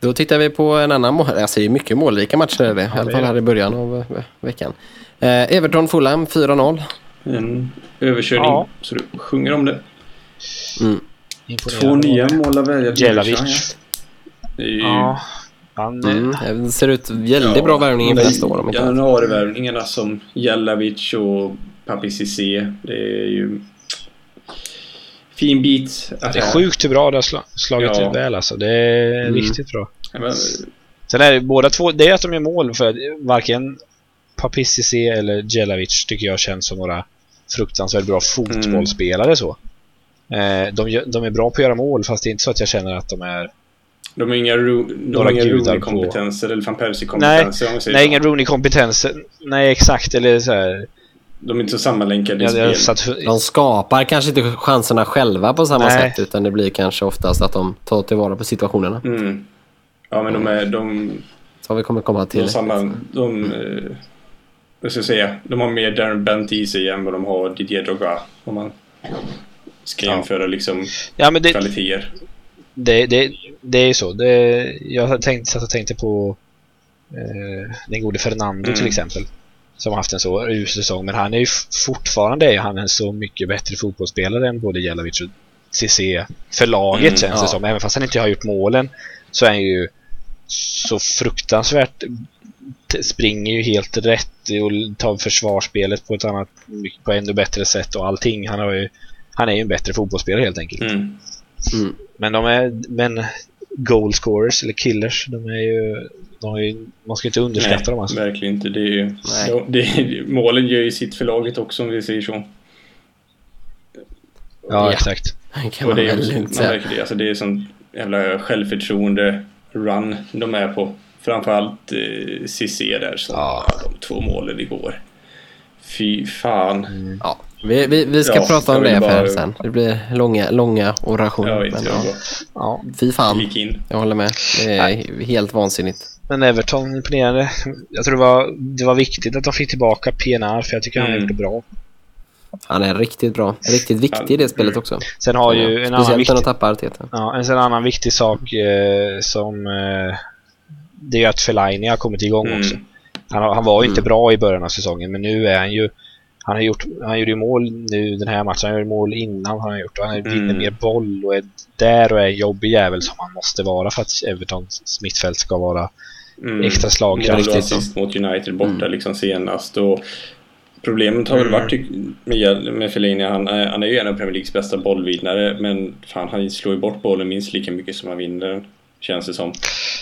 Då tittar vi på en annan mål. Alltså det är mycket målrika matcher är det. I alla fall är här i början av eh, veckan. Eh, Everton-Fulham 4-0. En överkörning, Ja. så du sjunger om det. Mm. Två nya mål av välja. Jelavic. Det är ju Ja. Han... Mm. Det ser ut väldigt bra värvning inför nästa år. Januarivärvningarna som Jelavic och Papi Cissé. Det är ju fin bit. Det är sjukt hur bra det har sla- slagit Ja. väl alltså. Det är Mm. riktigt bra. Men, Sen är det båda två, det är att de gör mål för att varken Papissi eller Jelavic tycker jag känns som några fruktansvärt bra fotbollsspelare så. Eh, de, de är bra på att göra mål fast det är inte så att jag känner att de är... de har inga, Ro- de har inga Rooney-kompetenser eller van Persie-kompetenser Nej, så. ingen Rooney-kompetenser. Nej, exakt. Eller så här. De är inte så sammanlänkade i jag spel. satt, De skapar kanske inte chanserna själva på samma Nej. sätt utan det blir kanske oftast att de tar tillvara på situationerna. Mm. Ja men de är, de, Så vi kommer komma de, till. samma, de, eh, vad ska jag säga, de har mer Darren Bent i sig än vad de har Didier Drogba. Om man ska Ja. jämföra liksom ja, men det, kvaliteter. det, det, det är ju så. Det, jag har tänkt, satt och tänkte på eh, den gode Fernando Mm. till exempel. Som har haft en så usel säsong. Men han är ju fortfarande är han en så mycket bättre fotbollsspelare än både Jelavic och Cissé. För laget Mm, känns det ja. som. Även fast han inte har gjort målen så är han ju så fruktansvärt springer ju helt rätt och tar försvarsspelet på ett annat på ännu bättre sätt och allting. Han, har ju, han är ju en bättre fotbollsspelare helt enkelt. Mm. Mm. Men de är men goal scorers eller killers, de är ju, de är ju man ska inte underskatta dem alltså. verkligen inte. Det är ju, Nej. de, det är, målen gör ju sitt för laget också om vi säger så. Ja, Ja. exakt. Kan Och man det är, väl också, inte man säga. märker det. Alltså det är sån jävla självförtroende run de är på. Framförallt eh, Cissé där som Ja. de två målen igår. Fy fan. Ja, vi, vi, vi ska Ja, prata om det bara- sen. Det blir långa, långa orationer. Jag vet men, jag ja. Ja. Fy fan, gick in. jag håller med. Det är helt vansinnigt. Men Everton imponerande. Jag tror det var, det var viktigt att de fick tillbaka PNR för jag tycker han Mm. gjort det bra. Han är riktigt bra. Riktigt viktig i det spelet också. Sen har ju en annan viktig, tappar Arteta. ja, en sån annan viktig sak eh, som eh, det är att Fellaini har kommit igång också. Mm. Han, har- han var ju inte Mm. bra i början av säsongen men nu är han ju han har gjort, han gjorde ju mål nu den här matchen, han gjorde mål innan har han gjort och han Mm. vinner mer boll och är där och är en jobbig jävel som han måste vara för att Evertons mittfält ska vara Mm. extra slagkraftigt. Mål så. assist mot United borta Mm. liksom senast. Och problemet har väl Mm. varit med, med Fellaini, han, är- han är ju en av Premier Leagues bästa bollvinnare men fan han slår ju bort bollen minst lika mycket som han vinner den. Känns det som.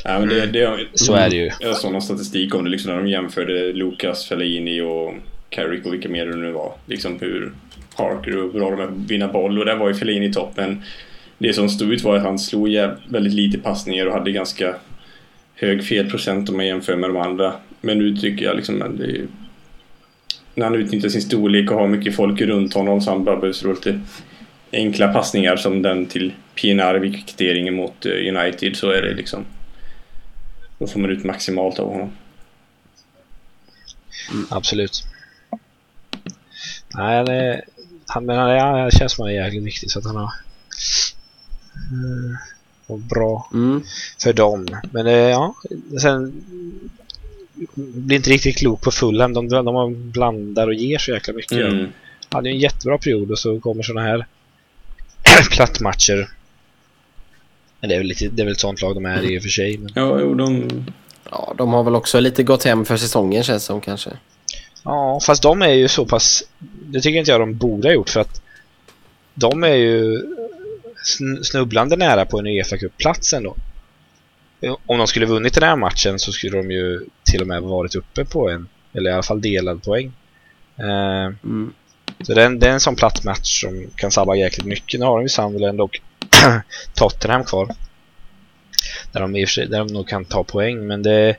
Ja, men det, det, Mm. Så är det ju. Jag såg någon statistik om det liksom när de jämförde Lucas, Fellaini och Carrick och vilka mer det nu var. Liksom hur Parker och hur bra de är på att vinna boll och där var ju Fellini i toppen. Det som stod ut var att han slog väldigt lite passningar och hade ganska hög felprocent om man jämför med de andra. Men nu tycker jag liksom att det är, när han utnyttjar sin storlek och har mycket folk runt honom så han bara behöver slå lite enkla passningar som den till PNR vid kvitteringen mot eh, United så är det liksom då får man ut maximalt av honom. Absolut. Nej, han är, han, men han, är, han känns som han är jäkligt viktig så att han har mm, och bra Mm. för dem. Men eh, ja, sen blir inte riktigt klok på Fulham. De, de, blandar och ger så jäkla mycket. Mm. hade ju en jättebra period och så kommer såna här (clears throat) plattmatcher. Men det är väl, lite, det är väl ett sånt lag de är i och för sig. Men, Ja, jo, de... Ja, de har väl också lite gått hem för säsongen känns som kanske. Ja, fast de är ju så pass... Det tycker inte jag de borde ha gjort för att de är ju sn- snubblande nära på en Uefa Cup-plats ändå. Om de skulle vunnit den här matchen så skulle de ju till och med varit uppe på en, eller i alla fall delad poäng. Eh, Mm. Så det är, en, det är en sån platt match som kan sabba jäkligt mycket. Nu har de ju Sunderland och (clears throat) Tottenham kvar. Där de, i och för sig, där de nog kan ta poäng, men det,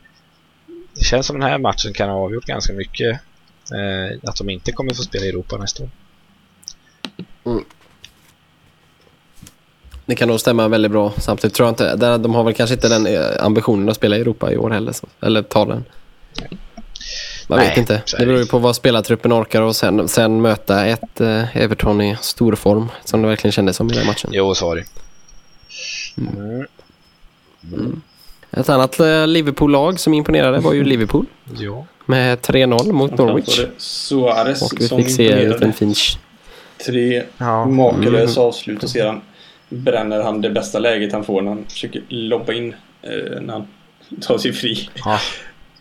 det känns som den här matchen kan ha avgjort ganska mycket. Eh, att de inte kommer få spela i Europa nästa år. Det kan nog stämma väldigt bra. Samtidigt tror jag inte... De har väl kanske inte den eh, ambitionen att spela i Europa i år heller. Så. Eller ta den. Man Nej, vet inte. Det beror ju på vad spelartruppen orkar och sen, sen möta ett eh, Everton i stor form. Som det verkligen kändes som i den matchen. Jo, så var det. Mm. Ett annat eh, Liverpool-lag som imponerade var ju Liverpool. Jo. Med 3-0 mot Norwich. Suarez Och vi som fick se en Finch. Tre Ja. makalösa avslut och sedan bränner han det bästa läget han får när han försöker lobba in eh, när han tar sig fri. Ja.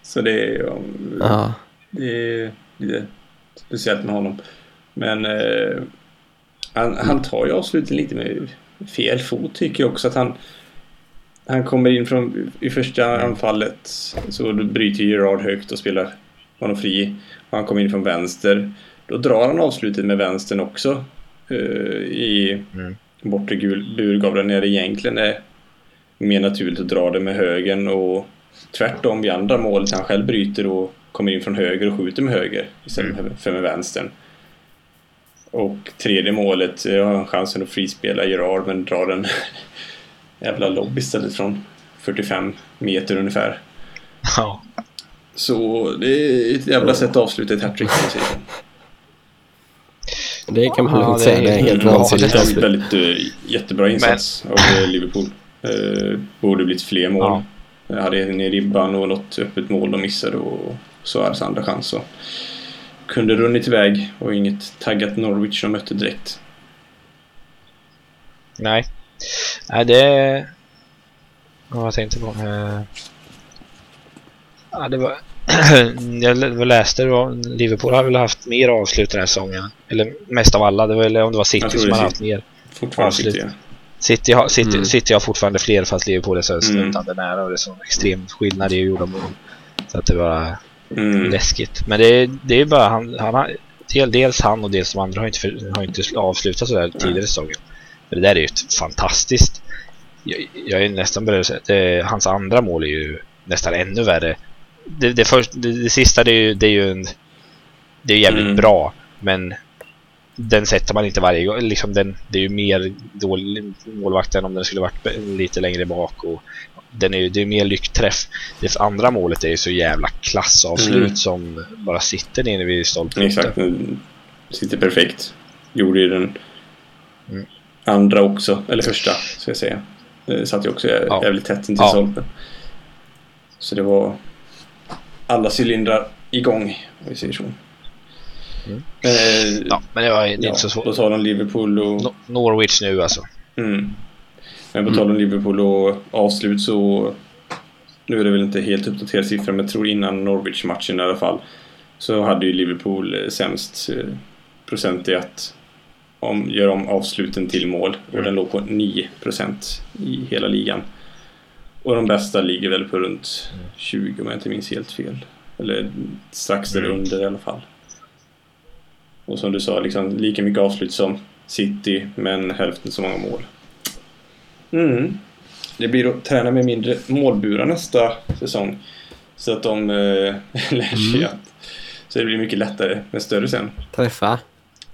Så det är, ja, Ja. det är lite speciellt med honom. Men eh, han, han tar ju avsluten lite med fel fot tycker jag också att han han kommer in från i första anfallet så bryter Gerard högt och spelar honom fri. Och han kommer in från vänster. Då drar han avslutet med vänstern också. eh, I Mm. bortre burgavlen när det egentligen är mer naturligt att dra det med högen och tvärtom i andra målet han själv bryter och kommer in från höger och skjuter med höger istället Mm. för med vänstern. Och tredje målet jag har han chansen att frispela Gerard men drar en jävla lobb istället från 45 meter ungefär. Ja. Så det är ett jävla sätt att avsluta ett hattrick så. Det kan man Ja, lugnt säga. är Det är helt vansinnigt det är väldigt eh, jättebra insats av eh, Liverpool. Eh, borde blivit fler mål. Jag hade en i ribban och något öppet mål de missade och Suarez andra chans. Så kunde runnit iväg och inget taggat Norwich de mötte direkt. Nej. Nej, det... Vad jag tänkte på? Eh, Ja, det var... (clears throat) jag lä- läste var Liverpool har väl haft mer avslut den här säsongen. Eller mest av alla. Det var, eller om det var City som har haft mer. Fortfarande Avslut. City. City har, City, Mm. City har fortfarande fler fast Liverpool är så Mm. snutande nära och det är så extrem skillnad i gjorda mål. Så att det var Mm. läskigt. Men det, är- det är bara han, han har, del, dels han och dels de andra har inte, för, har inte avslutat sådär tidigare säsongen. Det där är ju ett fantastiskt. Jag, jag är nästan beredd att säga det, hans andra mål är ju nästan ännu värre. Det, det, först, det, det sista det är ju, det är ju en, det är jävligt Mm. bra men den sätter man inte varje gång. Liksom den, det är ju mer dålig målvakt än om den skulle varit lite längre bak. Och den är, ju- det är mer lyckträff. Det andra målet är ju så jävla klassavslut Mm. som bara sitter nere vid stolpen. Exakt. den Sitter perfekt. Gjorde ju den Mm. Andra också. Eller första, ska jag säga. Det satt ju också Ja. jävligt tätt intill Ja. stolpen. Så det var alla cylindrar igång, om vi säger så. Mm. Eh, Ja, men det var det ja, inte så svårt. På tal om Liverpool och... No- Norwich nu alltså. Mm. Men på tal om Liverpool och avslut så... Nu är det väl inte helt uppdaterad siffra men jag tror innan Norwich-matchen i alla fall så hade ju Liverpool eh, sämst eh, procent i att om, göra om avsluten till mål och Mm. den låg på 9 procent i hela ligan. Och de bästa ligger väl på runt 20 om jag inte minns helt fel. Eller strax Mm. därunder i alla fall. Och som du sa, liksom lika mycket avslut som City men hälften så många mål. Mm. Det blir att träna med mindre målburar nästa säsong. Så att de eh, (laughs) lär sig att... Så det blir mycket lättare med större sen. Träffa.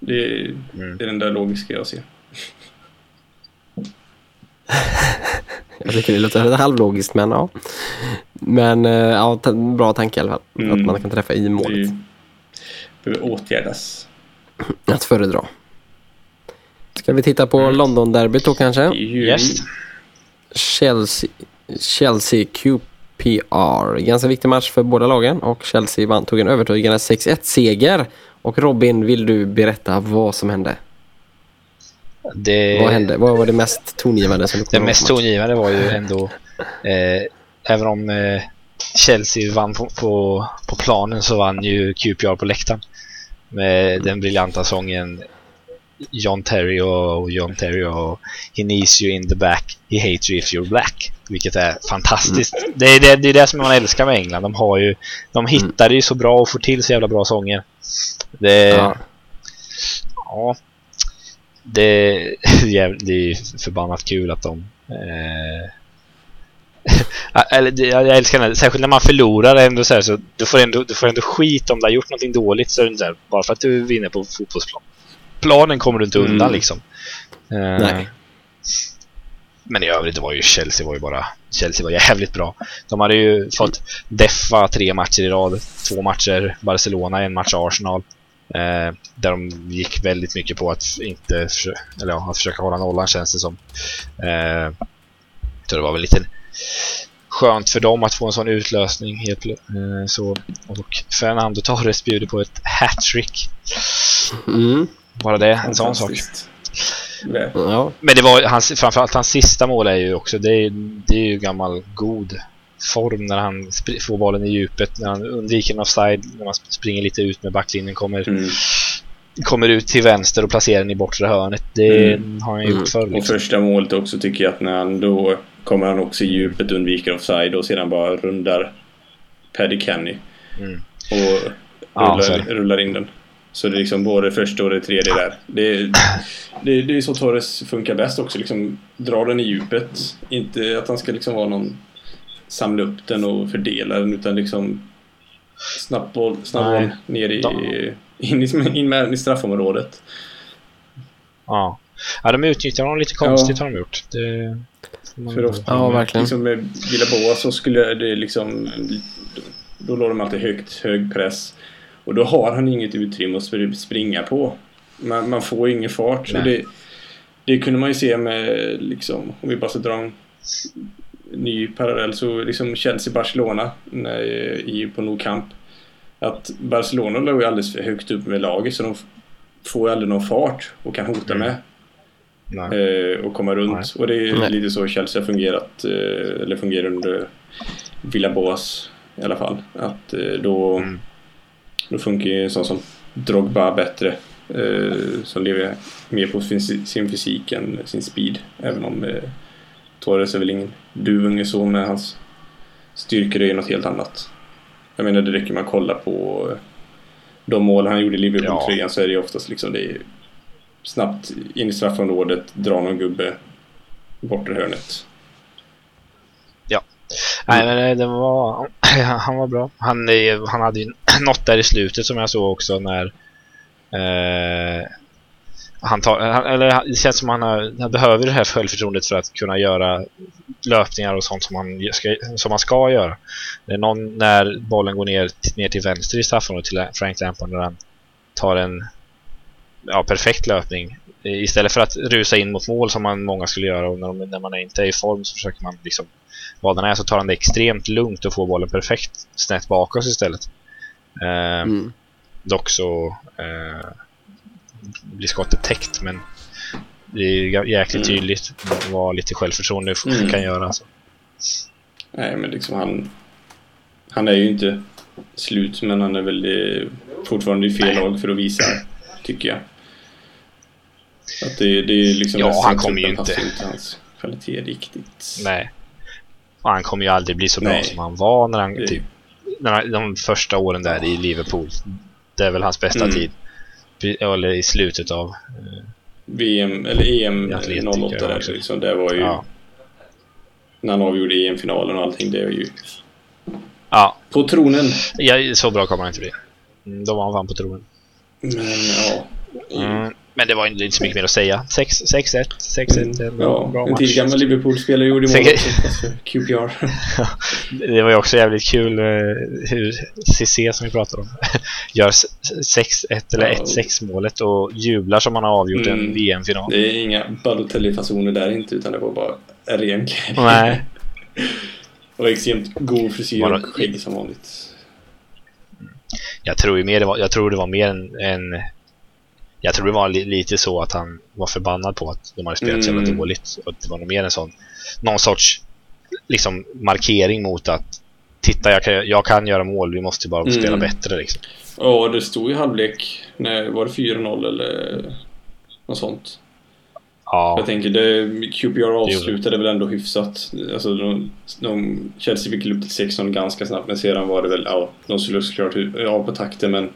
Det är, Mm. det är den där logiska jag ser. (laughs) Jag tycker det låter halvlogiskt men ja. Men eh, ja, bra tanke i alla fall. Mm. Att man kan träffa i Det målet. ju, behöver åtgärdas. (clears throat) Att föredra. Ska vi titta på London-derbyt då Det kanske? Yes. Chelsea, Chelsea QPR. Ganska viktig match för båda lagen och Chelsea vann, tog en övertygande 6-1-seger. Och Robin, vill du berätta vad som hände? Det, Vad hände? Vad var det mest tongivande som du det mest tongivande var ju ändå, eh, även om eh, Chelsea vann på, på, på planen så vann ju QPR på läktaren. Med den briljanta sången John Terry och John Terry och He needs you in the back, he hates you if you're black. Vilket är fantastiskt. Det, är det, det är det som man älskar med England. De har ju, de hittar ju så bra och får till så jävla bra sånger. Det, Ja. Ja. Det, (laughs) det är förbannat kul att de... Eh, (laughs) jag älskar det, särskilt när man förlorar ändå så här, så du får ändå, du får ändå skit om du har gjort någonting dåligt så här, bara för att du vinner på fotbollsplan. Planen kommer du inte undan Mm. liksom. Eh, Nej. Men i övrigt var ju Chelsea var ju bara Chelsea var jävligt bra. De hade ju fått deffa tre matcher i rad. Två matcher Barcelona, en match Arsenal. Eh, där de gick väldigt mycket på att inte eller ja, att försöka hålla nollan känns det som. Eh, så det var väl lite skönt för dem att få en sån utlösning helt eh, så Och Fernando Torres bjuder på ett hattrick. Mm. Bara det, en sån sak. Ja. Men det var hans, framförallt hans sista mål är ju också, det är, det är ju gammal god form när han får bollen i djupet, när han undviker en offside, när man sp- springer lite ut med backlinjen, kommer, Mm. kommer ut till vänster och placerar den i bortre hörnet. Det Mm. har han gjort Mm. förr. Och Liksom. första målet också tycker jag att när han då kommer han också i djupet, undviker offside och sedan bara rundar Paddy Kenny. Mm. Och Ja, rullar, rullar in den. Så det är liksom både första och det tredje där. Det är, det, det är så Torres funkar bäst också. Liksom, dra den i djupet. Inte att han ska liksom vara någon samla upp den och fördela den utan liksom snabbt boll, snabb boll ner i, De- in, i, in med, i straffområdet. Ja. ja, de utnyttjar honom lite konstigt har de gjort. Det, För ofta Ja, verkligen. Liksom med Villaboa så skulle det liksom... Då låg de alltid högt, hög press. Och då har han inget utrymme att spr- springa på. Man, man får ingen fart. Så det, det kunde man ju se med liksom, om vi bara ska dra en ny parallell så liksom Chelsea-Barcelona när- i, på Nou Camp. Att Barcelona låg ju alldeles för högt upp med laget så de får ju aldrig någon fart och kan hota Mm. med nej. eh, och komma runt. Nej. Och det är Nej. lite så Chelsea har fungerat, eh, eller fungerar under Villaboas i alla fall. Att eh, då, Mm. Då funkar ju en sån som Drogba bättre. Eh, som lever mer på sin, sin fysik än sin speed. Även om eh, Torres är väl ingen duvunge så med hans styrkor är ju något helt annat. Jag menar det räcker att kolla på eh, de mål han gjorde i Liverpool-tröjan så är det ju oftast liksom det är snabbt in i straffområdet, dra någon gubbe bortre hörnet. Nej, men det- det var, (clears throat) han var bra. Han, han hade ju (laughs) något där i slutet som jag såg också när eh, han tar, han, eller det känns som han, har, han behöver det här självförtroendet för att kunna göra löpningar och sånt som han ska, som han ska göra. Det är någon när bollen går ner, ner till vänster i straffområdet till Frank Lampard när han tar en ja, perfekt löpning. Istället för att rusa in mot mål som man många skulle göra och när, de, när man inte är i form så försöker man liksom vad den är så tar han det extremt lugnt och får bollen perfekt snett bakåt istället. Eh, Mm. Dock så eh, blir skottet täckt men det är jä- jäkligt Mm. tydligt vad lite självförtroende Mm. kan göra. Alltså. Nej men liksom han Han är ju inte slut men han är väl eh, fortfarande i fel lag för att visa tycker jag. Att det, det är liksom Ja, han kommer ju inte- passar inte hans kvalitet riktigt. Nej. Och han kommer ju aldrig bli så bra Nej. som han var när han, Det- typ, han, de första åren där i Liverpool. Det är väl hans bästa Mm. tid. Eller i slutet av... VM, eller EM I Atletico 08 där liksom, det var ju Ja. när han avgjorde EM-finalen och allting. Det är ju Ja, på tronen. ja, så bra kommer han inte bli. Då var han vann på tronen. Men ja. Mm. Men det var inte inte så mycket mer att säga. 6 6-1, 6-1, en bra, ja, en match. tidigare Liverpool-spelare gjorde mål också, QPR. (laughs) Det var ju också jävligt kul eh, hur CC som vi pratade om (laughs) gör s- 6-1 eller Ja. 1-6 målet och jublar som han har avgjort en Mm. VM-final. Det är inga Balotelli-fasoner där inte utan det var bara ren. Nej. (laughs) Och extremt god frisyr och det- skägg som vanligt. Jag tror ju mer det var, jag tror det var mer en, en jag tror det var li, lite så att han var förbannad på att de hade spelat så jävla Mm. dåligt. Och det var nog mer en sån, någon sorts liksom markering mot att titta jag kan, jag kan göra mål, vi måste bara Mm. spela bättre liksom. Ja, det stod i halvlek. När, var det 4-0 eller något sånt? Ja, Jag tänker, det, QPR avslutade väl ändå hyfsat. Alltså, de, de, Chelsea fick upp till 16 ganska snabbt, men sedan var det väl, ja, de skulle såklart av på takten, men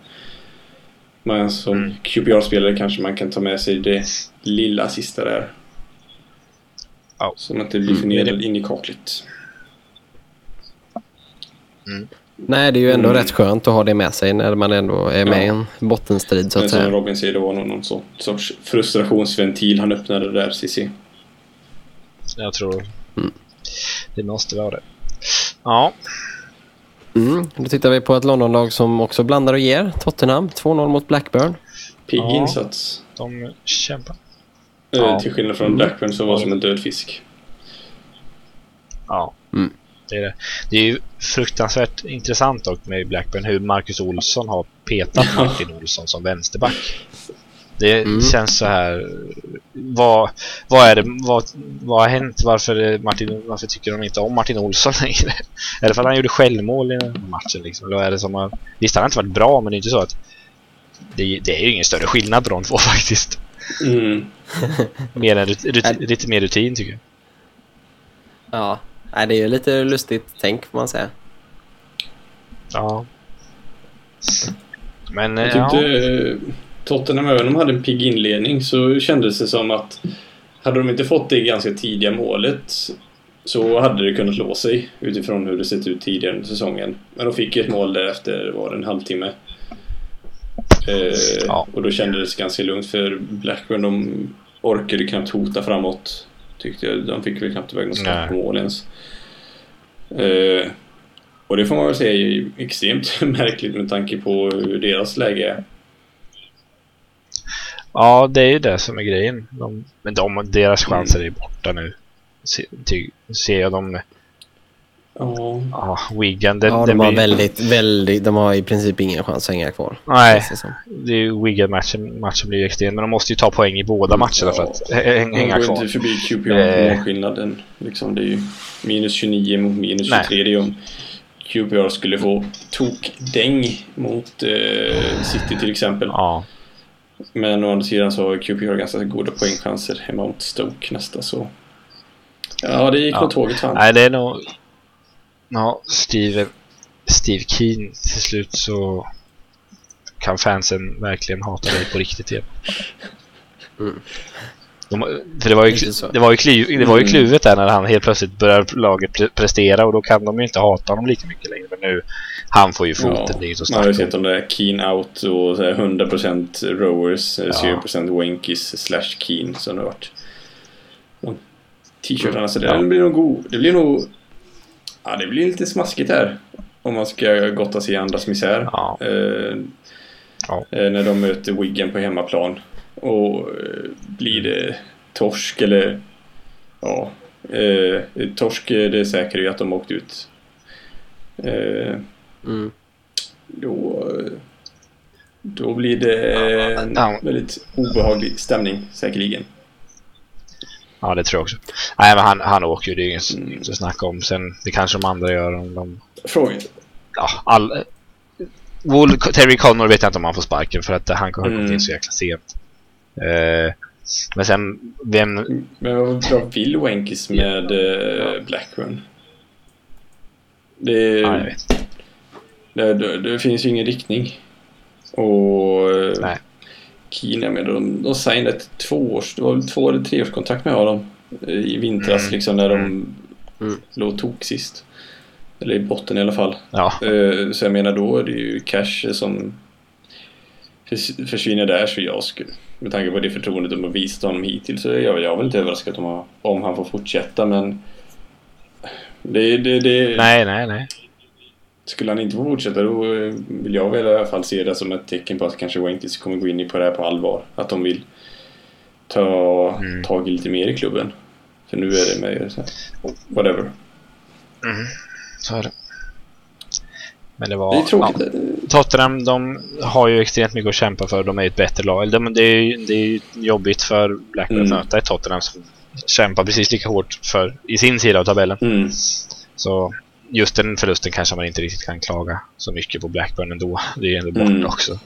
man, som Mm. QPR-spelare kanske man kan ta med sig det lilla sista där. Ja. Så man inte blir för Mm. in i kaklet. Nej, det är ju ändå Mm. rätt skönt att ha det med sig när man ändå är med i Ja. en bottenstrid så Men att som säga. Robin säger, det var någon, någon så, sorts frustrationsventil han öppnade där, Cissi. jag tror Mm. det måste vara det. Ja, Mm. Då tittar vi på ett Londonlag som också blandar och ger. Tottenham 2-0 mot Blackburn. Pigg Ja. insats. de kämpar. Eh, Ja. Till skillnad från Mm. Blackburn som var som en död fisk. Ja, Mm. det är det. Det är ju fruktansvärt intressant dock med Blackburn hur Marcus Olsson har petat. Martin Olsson som vänsterback. Det Mm. känns så här... Vad, vad är det? Vad, vad har hänt? Varför, är Martin, varför tycker de inte om Martin Olsson (laughs) längre? Är det för att han gjorde självmål i matchen? Liksom? Eller är det som att, visst, han har inte varit bra, men det är inte så att... Det, det är ju ingen större skillnad på de två (laughs) faktiskt. Mm. (laughs) Mer än, rut, rut, lite mer rutin tycker jag. Ja. Nej, det är ju lite lustigt tänk får man säga. Ja. Men eh, Jag tyckte ja. Tottenham, även om de hade en pigg inledning, så kändes det som att hade de inte fått det ganska tidiga målet så hade det kunnat låsa sig utifrån hur det sett ut tidigare under säsongen. Men de fick ett mål därefter, var det en halvtimme. Eh, Ja. Och då kändes det ganska lugnt för Blackburn, de orkade knappt hota framåt. Tyckte jag. De fick väl knappt iväg skott Nej. på mål ens. Eh, och det får man väl säga är extremt (laughs) märkligt med tanke på hur deras läge är. Ja, det är ju det som är grejen. De, men de, deras chanser är borta nu. Se, ty, ser jag dem... Ja. Ja, Wigan, den, Ja, de har blir, väldigt, väldigt, de har i princip ingen chans att hänga kvar. Nej, det det är ju Wigan-matchen matchen blir ju extrem. Men de måste ju ta poäng i båda matcherna för att hä- hä- Man hänga går kvar. inte förbi QPR på Eh. målskillnaden. Liksom, det är ju minus 29 mot minus Nej. 23. Det är om QPR skulle få tokdäng mot eh, City till exempel. Ja, Men å andra sidan så har QPR ganska goda poängchanser hemma mot Stoke nästa så. Ja, det gick Ja. nog tåget fan. nej det är nog... Ja, Steve, Steve Keen till slut så kan fansen verkligen hata dig på riktigt igen. Mm. De, för det var ju, det var ju, kly, det var ju Mm. kluvet där när han helt plötsligt börjar laget pre- prestera och då kan de ju inte hata honom lika mycket längre. Men nu, han får ju foten, Ja, det är ju så Man har ju starkt. sett de där keen out och så här 100% rowers, eh, Ja. 0% wankies slash keen som det har varit. T-shirtarna, så det blir nog god. Det blir nog... Ja, det blir lite smaskigt här. Om man ska gotta sig i andras misär. Ja. Eh, Ja. eh, när de möter Wiggen på hemmaplan. Och eh, blir det torsk eller... Ja. Eh, torsk, det säkrar ju att de åkt ut. Eh, Mm. då, då blir det en väldigt obehaglig stämning säkerligen. Ja, det tror jag också. Nej, men han, han åker ju, det är inget Mm. att snacka om. Sen, det kanske de andra gör om de... Frågan. Ja, all... Wool, Terry Connor vet jag inte om han får sparken för att han har kommit Mm. in så jäkla sent. Eh, men sen, vem... Men vad vill Wankis med eh, Blackburn? Det, Ja, jag vet. det, det, det finns ju ingen riktning. Och eh, Nej. Kina med de, de signade ett tvåårs, det var väl två eller treårskontrakt med honom eh, i vintras Mm. liksom när de Mm. låg tok sist. Eller i botten i alla fall. Ja, Så jag menar då är det ju cash som förs- försvinner där så jag skulle med tanke på det förtroendet de har visat honom hittills så är jag, jag väl inte överraskad om, han- om han får fortsätta men det, det, det, nej, nej, nej. skulle han inte få fortsätta då eh, vill jag väl i alla fall se det som ett tecken på att kanske Wankis kommer gå in på det här på allvar. Att de vill ta Mm. tag i lite mer i klubben. För nu är det med så här, whatever. så är det. Men det Det var... är tråkigt. Ja, Tottenham, de har ju extremt mycket att kämpa för. De är ett bättre lag. De- Det är ju det är jobbigt för Blackburn Mm. att möta ett Tottenham som kämpar precis lika hårt för, i sin sida av tabellen. Mm. Så just den förlusten kanske man inte riktigt kan klaga så mycket på Blackburn ändå. Det är ju ändå borta Mm. också.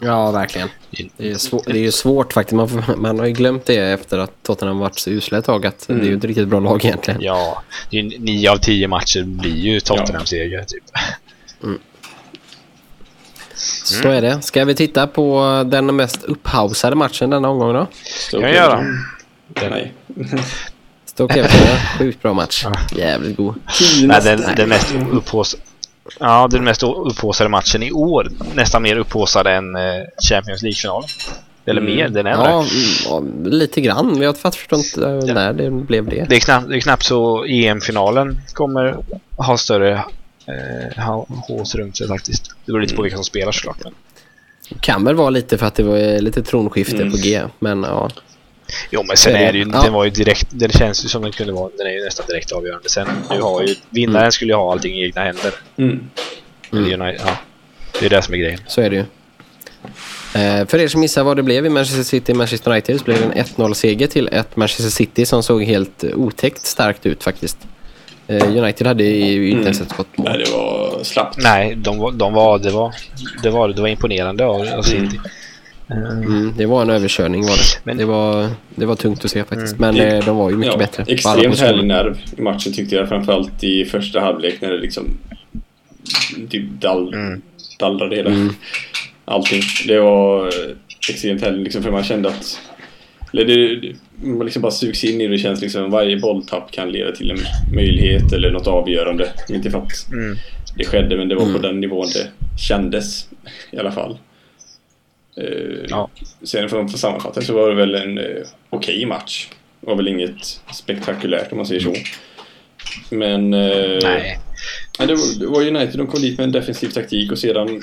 Ja, verkligen. Det är, svår, det är ju svårt faktiskt. Man, får, man har ju glömt det efter att Tottenham varit så usla ett tag. Att Det är ju ett riktigt bra lag egentligen. Ja, det är nio av tio matcher blir ju Tottenham-seger typ. Så är det. Ska vi titta på den mest upphausade matchen denna omgång då? Stoke Kan jag göra. Nej. Stoke Everton, (laughs) ja. Sjukt bra match. Jävligt god. Nej, den, den mest upphås... Ja, den mest upphåsade matchen i år. Nästan mer upphåsad än eh, Champions League-finalen. Eller Mm. mer, den är Ja, det. mm, ja, lite grann. Jag förstått inte när det blev det. Det är, knappt, det är knappt så EM-finalen kommer ha större eh, hås runt sig faktiskt. Det beror lite på vilka som spelar såklart. Men... Kan väl vara lite för att det var eh, lite tronskifte Mm. på G. Men ja. Jo, men sen är det. ju, Ja. den var ju direkt, den känns ju som den kunde vara, den är ju nästan direkt avgörande. Sen, nu har ju, vinnaren skulle ju ha allting i egna händer. Mm. Eller United, ja. Det är det som är grejen. Så är det ju. Eh, för er som missar vad det blev i Manchester City Manchester United så blev det en 1-0-seger till ett Manchester City som såg helt eh, otäckt starkt ut faktiskt. Eh, United hade ju inte ens ett skott på. Nej, det var slappt. Nej, de, var- de var, det var, det var, det var imponerande av, av City. Mm, det var en överkörning var det. Men- det, var, det var tungt att se faktiskt. Mm. Men eh, de var ju mycket Ja, bättre. Extremt härlig nerv i matchen tyckte jag. Framförallt i första halvlek när det liksom typ dall, Mm. dallrade hela Mm. allting. Det var eh, extremt härligt liksom för man kände att eller det, det, man liksom bara sugs in i det. Det känns liksom varje bolltapp kan leda till en möjlighet eller något avgörande. Inte för att Mm. det skedde men det var på Mm. den nivån det kändes i alla fall. Eh, Ja. Sen för att sammanfatta så var det väl en eh, okej match. Det var väl inget spektakulärt om man säger så. Men... Eh, Nej. ja, det, var, det var United, de kom dit med en defensiv taktik och sedan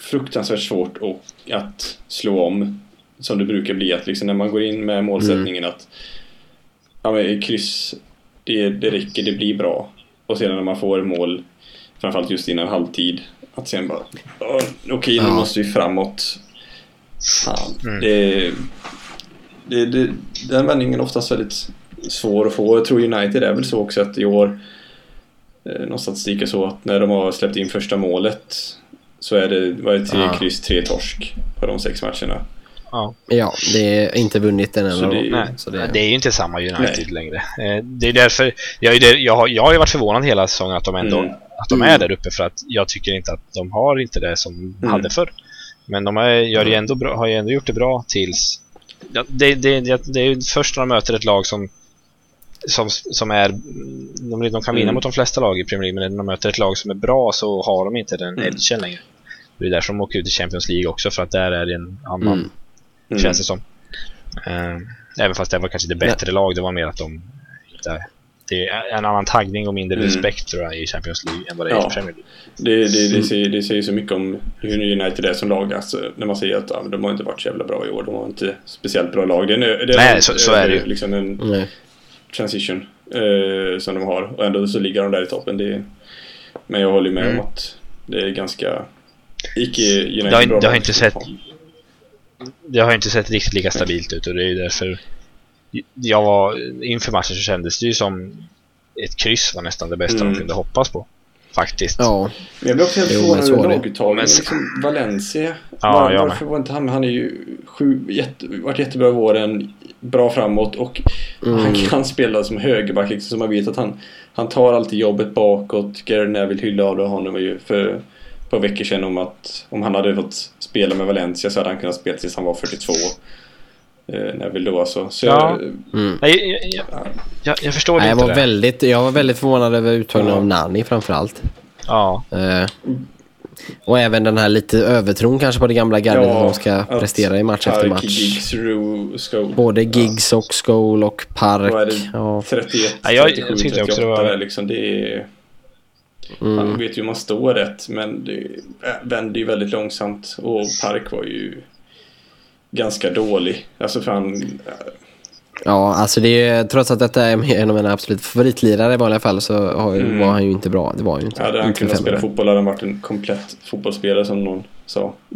fruktansvärt svårt och, att slå om. Som det brukar bli, att liksom när man går in med målsättningen att ja, men kryss, det, det räcker, det blir bra. Och sedan när man får mål, framförallt just innan halvtid, att sen bara "Ja, okej, nu Ja. måste vi framåt. Fan, Mm. det, det, det, den vändningen är oftast väldigt svår att få. Jag tror United är väl så också att i år eh, någon statistik är så att när de har släppt in första målet så är det, vad är det tre Ja. kryss, tre torsk på de sex matcherna. Ja. Ja, det är inte vunnit en Så enda det är Nej, Så det... det- är ju inte samma United Nej. längre. Eh, Det är därför, jag, är jag, har, jag har ju varit förvånad hela säsongen att de ändå Mm. att de är där uppe för att jag tycker inte att de har inte det som de Mm. hade förr. Men de är, gör ju ändå bra, har ju ändå gjort det bra tills... Ja, det, det, det, det är ju först när de möter ett lag som som, som är... De, de kan vinna Mm. mot de flesta lag i Premier League men när de möter ett lag som är bra så har de inte den Mm. edgen längre. Det är därför de åker ut i Champions League också för att där är det en annan Mm. Mm. känns det som. Eh, även fast det var kanske det bättre lag, det var mer att de inte... Det är en annan taggning och mindre Mm. respekt tror jag i Champions League än vad det är Ja. i Premier League. Det, det, Mm. det, säger, det säger så mycket om hur United är som lag. Alltså, när man säger att ja, de har inte varit så jävla bra i år. De har inte speciellt bra lag. Det är, det är Nej, en- så- så är det ju. Liksom en Nej. transition eh, som de har. Och ändå så ligger de där i toppen. Det, men jag håller med Mm. om att det är ganska icke United Det har- bra det har inte sett- Det har inte sett riktigt lika stabilt ut och det är ju därför jag var, inför matchen så kändes det ju som ett kryss var nästan det bästa Mm. de kunde hoppas på. Faktiskt. Ja, jag blev också helt förvånad över laguttagningen. Men- Liksom Valencia. Ja, Var, jag varför var inte han Han är ju sju, jätte, varit jättebra i våren. Bra framåt och Mm. han kan spela som högerback. Liksom, så man vet att han, han tar alltid jobbet bakåt. Gary Neville hyllade honom ju för ett par veckor sedan om att om han hade fått spela med Valencia så hade han kunnat spela tills han var 42. Eh, Neville då alltså. Så Ja. jag, mm. Nej, jag, jag, jag, jag förstår Nej, jag, inte var det. väldigt, jag var väldigt förvånad över uttagningen Ja. av Nani framförallt. Ja. Eh, och även den här lite övertron kanske på det gamla gardet Ja, att de ska att prestera i match efter Park, match. Giggs, Rue, Scholes. Både Giggs och Scholl och Vad är Park. det? Ja. 31, Ja, jag- 37, jag tyckte också 38 det var- liksom. Det är... Mm. Han vet ju hur man står rätt men det vänder ju väldigt långsamt och Park var ju ganska dålig. Alltså för han... Ja, alltså det är, trots att detta är en av mina absolut favoritlirare i vanliga fall så har, Mm. var han ju inte bra. Det var ju inte. Hade han Inte kunnat spela fotboll hade han varit en komplett fotbollsspelare som någon sa. (laughs)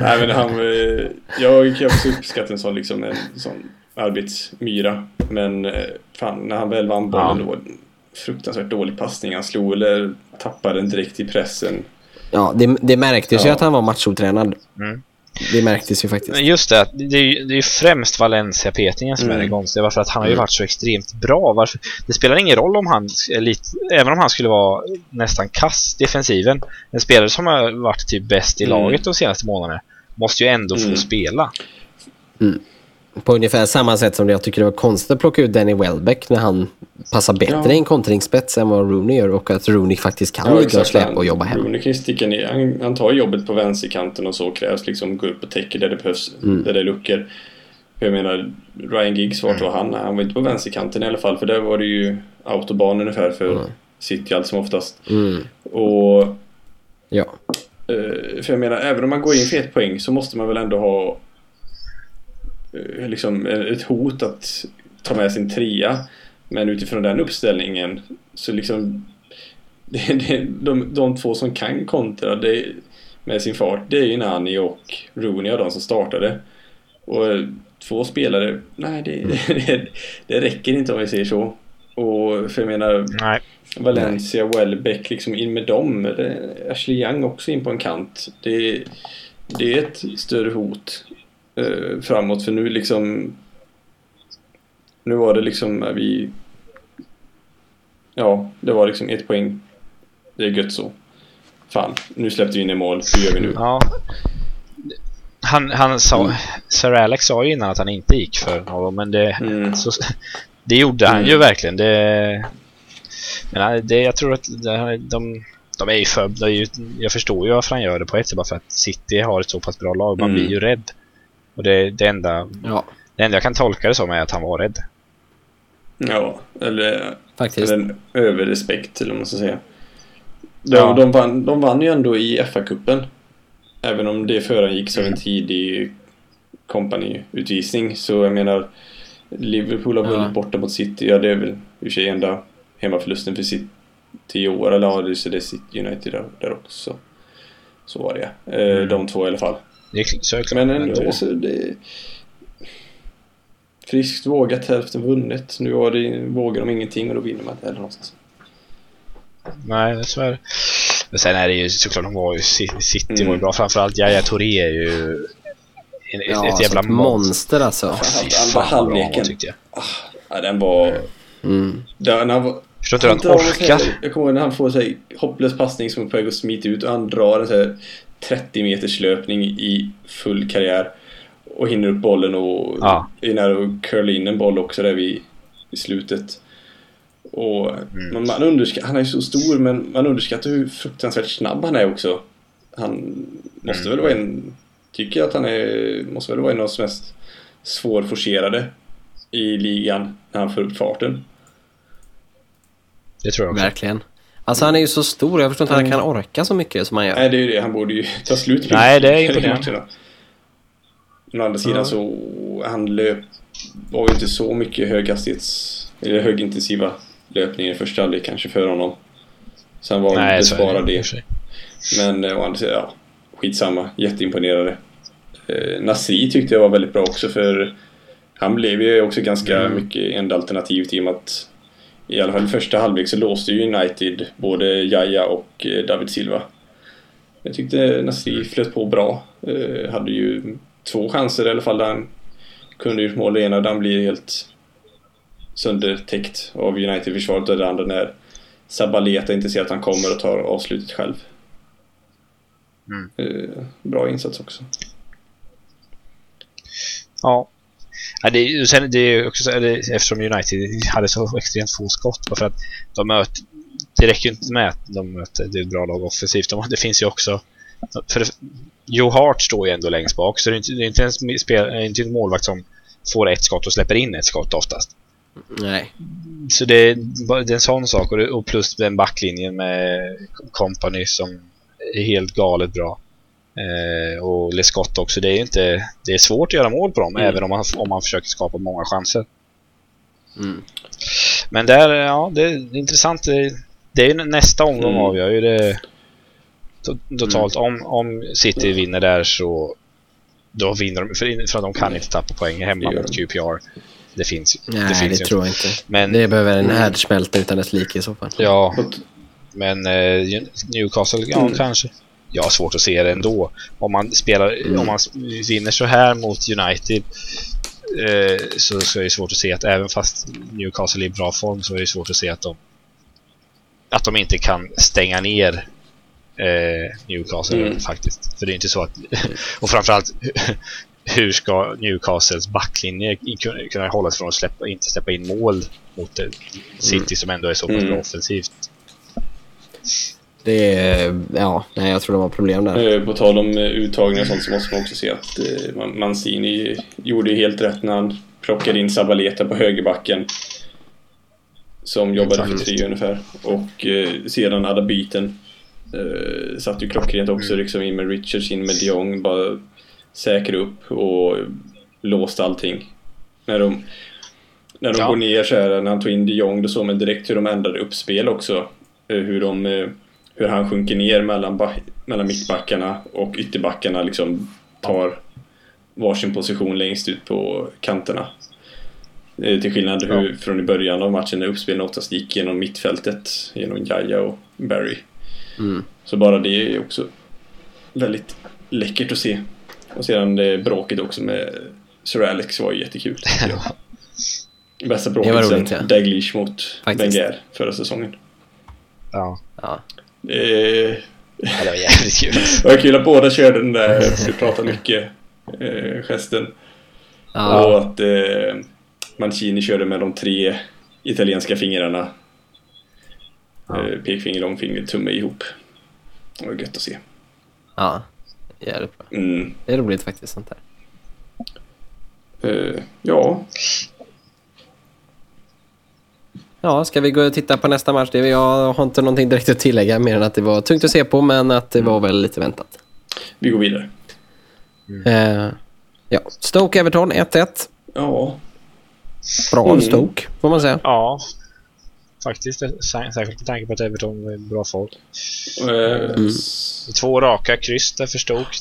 Nej men han, eh, jag kan också uppskatta en sån liksom en sån arbetsmyra. Men eh, fan, när han väl vann bollen Ja. då fruktansvärt dålig passning. Han slog eller tappade den direkt i pressen. Ja, det, det märktes ju Ja. att han var machotränad. Mm. Det märktes ju faktiskt. Men just det, att det är ju det är ju främst Valencia-petningen som är Mm. det konstiga. Varför att han har ju Mm. varit så extremt bra. Varför, det spelar ingen roll om han, är lite, även om han skulle vara nästan kass defensiven. En spelare som har varit typ bäst i Mm. laget de senaste månaderna måste ju ändå få Mm. spela. På ungefär samma sätt som det jag tycker det var konstigt att plocka ut Danny Welbeck när han passar bättre Ja. i en kontringsspets än vad Rooney gör och att Rooney faktiskt kan ligga och släpa och jobba hem. Rooney kan ju sticka ner. Han, han tar jobbet på vänsterkanten och så krävs liksom gå upp och täcka där det behövs. Mm. Där det är luckor. Jag menar, Ryan Giggs, vart var han? Han var inte på vänsterkanten i alla fall. För där var det ju autobahn ungefär för Mm. City allt som oftast. Mm. Och Ja. Eh, För jag menar, även om man går in för ett poäng så måste man väl ändå ha liksom ett hot att ta med sin trea. Men utifrån den uppställningen så liksom (laughs) det, det, de, de två som kan kontra det, med sin fart det är ju Nani och Rooney av de som startade. Och eh, två spelare, nej det, (laughs) det, det räcker inte om vi säger så. Och för jag menar Nej. Valencia, Welbeck, liksom in med dem. Ashley Young också in på en kant. Det, det är ett större hot eh, framåt för nu liksom Nu var det liksom när vi Ja, det var liksom ett poäng. Det är gött så. Fan, nu släppte vi in i mål. Hur gör vi nu? Ja. Han, han sa, Mm. Sir Alex sa ju innan att han inte gick för honom, men det, Mm. så, det gjorde han Mm. ju verkligen. Det, men det, jag tror att det, de, de är ju för, de är ju, jag förstår ju varför han gör det på ett sätt, bara för att City har ett så pass bra lag. Man Mm. blir ju rädd. Och det, det, enda, ja, det enda jag kan tolka det som är att han var rädd. Ja, eller faktiskt. Eller en överrespekt eller vad man ska säga. De, Ja. de, vann, de vann ju ändå i FA-cupen. Även om det förangicks av en tidig kompaniutvisning. Så jag menar Liverpool har vunnit Ja. borta mot City. Ja, det är väl i och för sig enda hemmaförlusten för City i år. Eller ja, det är så det är City United där, där också. Så var det. Eh, Mm. De två i alla fall. Det är, så klart, Men ändå, så det... Friskt vågat, hälften vunnet. Nu var det, vågar de ingenting och då vinner man inte heller någonstans. Nej, så är det. Men sen är det ju såklart, de var ju, City var ju Mm. bra. Framförallt Yahya Touré är ju en, Ja, ett jävla alltså ett monster. monster alltså. Fy Han fan var vad bra han var, halvleken. tyckte jag. Ja, den var... Mm. Den, han var Förstår inte hur han här- orkar. Jag kommer ihåg när han får en hopplös passning som är på väg att smita ut och han drar en sån här 30 meters löpning i full karriär. Och hinner upp bollen och Ja. är nära att curla in en boll också där vid, i slutet. Och Mm. man, man underskattar, han är ju så stor men man underskattar hur fruktansvärt snabb han är också. Han måste Mm. väl vara en, tycker att han är, måste väl vara en av de mest svårforcerade i ligan när han får upp farten. Det tror jag också. Verkligen. Alltså han är ju så stor. Jag förstår inte hur han kan orka så mycket som han gör. Nej, det är ju det. Han borde ju (laughs) ta slut på Nej, det är (laughs) imponerande. Men å andra sidan Ja. så han löp var ju inte så mycket höghastighets eller högintensiva löpningar i första halvlek kanske för honom. Sen var han så är besparad det. sig. Men eh, å andra sidan, ja, skitsamma. Jätteimponerade. Eh, Nasri tyckte jag var väldigt bra också för han blev ju också ganska Mm. mycket enda alternativet i och med att i alla fall i första halvlek så låste ju United både Jaja och eh, David Silva. Jag tyckte Nasri flöt på bra. Eh, hade ju två chanser i alla fall där han kunde gjort mål. Det ena där han blir helt söndertäckt av United-försvaret och det andra när Sabaleta inte ser att han kommer och tar avslutet själv. Mm. Eh, bra insats också. Ja. Ja, det, är- sen, det är också eftersom United hade så extremt få skott bara för att de möter det räcker inte med att de möter det är ett bra lag offensivt. De, det finns ju också för Joe Hart står ju ändå längst bak så det är inte, det är inte en spel, det är inte en målvakt som får ett skott och släpper in ett skott oftast. Nej. Så det, är det är en sån sak och, det, och plus den backlinjen med Company som är helt galet bra. Eh, och Lescott också. Det är inte det är svårt att göra mål på dem Mm. även om man, om man försöker skapa många chanser. Mm. Men där, ja, det är intressant. Det, det är ju nästa omgång Mm. avgör ju det to- totalt. Om, om City vinner där så då vinner de, för, för att de kan inte tappa poäng hemma Det mot. QPR. Det finns, Nej, det det, finns ju tror jag inte. Men, Det behöver en Mm. härdsmälta utan dess like i så fall. ja, men eh, Newcastle, ja Mm. kanske. Jag har svårt att se det ändå. Om man spelar, Mm. om man vinner så här mot United eh, så, så är det svårt att se att även fast Newcastle är i bra form så är det svårt att se att de att de inte kan stänga ner eh, Newcastle Mm. faktiskt. För det är inte så att (laughs) och framförallt (laughs) hur ska Newcastles backlinje kunna, hålla sig från att släppa, inte släppa in mål mot City som ändå är så pass Mm. offensivt. Det är, ja, nej jag tror de har problem där. Eh, På tal om eh, uttagningar och sånt så måste man också se att eh, Man- Mancini gjorde helt rätt när han plockade in Zabaleta på högerbacken. Som jobbade för tre ungefär. Och sedan alla byten. Satt ju klockrent också liksom in med Richards, in med de Jong. Bara säkra upp och låste allting. När de, när de Ja. går ner så här, när han tog in de Jong, då såg man direkt hur de ändrade uppspel också. Hur de hur han sjunker ner mellan, mellan mittbackarna och ytterbackarna liksom tar varsin position längst ut på kanterna. Eh, Till skillnad hur, från i början av matchen när uppspelen oftast gick genom mittfältet, genom Jaja och Barry. Mm. Så bara det är också väldigt läckert att se. Och sedan det bråket också med Sir Alex var ju jättekul. (laughs) Bästa bråket roligt, sen ja. Daglish mot. Wenger förra säsongen. Ja, Ja. Eh, det var jävligt kul. (laughs) Det var kul att båda körde den där du pratar mycket eh. Och att eh, Mancini körde med de tre italienska fingrarna. Ja. Eh, pekfinger, långfinger, tumme ihop. Det var gött att se. ja. Jävligt bra. Mm. Det är roligt faktiskt sånt där. Eh, ja, Ja, ska vi gå och titta på nästa match? Det, jag har inte någonting direkt att tillägga mer än att det var tungt att se på men att det var väl lite väntat. vi går vidare. Eh, ja. Stoke-Everton 1-1. Ja, Bra Mm. Stoke, får man säga. Ja, faktiskt. Sär- Särskilt med tanke på att Everton är bra folk. eh, Mm. Två raka kryss där för Stoke.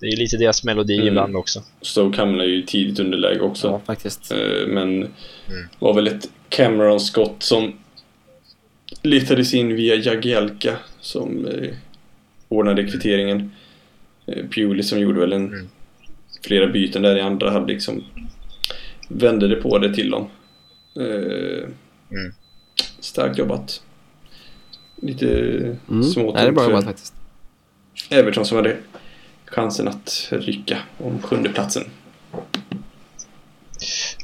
Det är ju lite deras melodi Mm. ibland också. Stoke hamnade ju tidigt underläge också. Ja, faktiskt. Eh, Men var väl ett Cameron-skott som letades in via Jagielka som eh, ordnade kvitteringen. Eh, Bewley som gjorde väl en, Mm. flera byten där i andra halvlek som vände det på det till dem. Eh, Mm. Starkt jobbat. Lite Mm. småtungt Nej, det är bra jobbat faktiskt. Everton som hade chansen att rycka om sjunde platsen.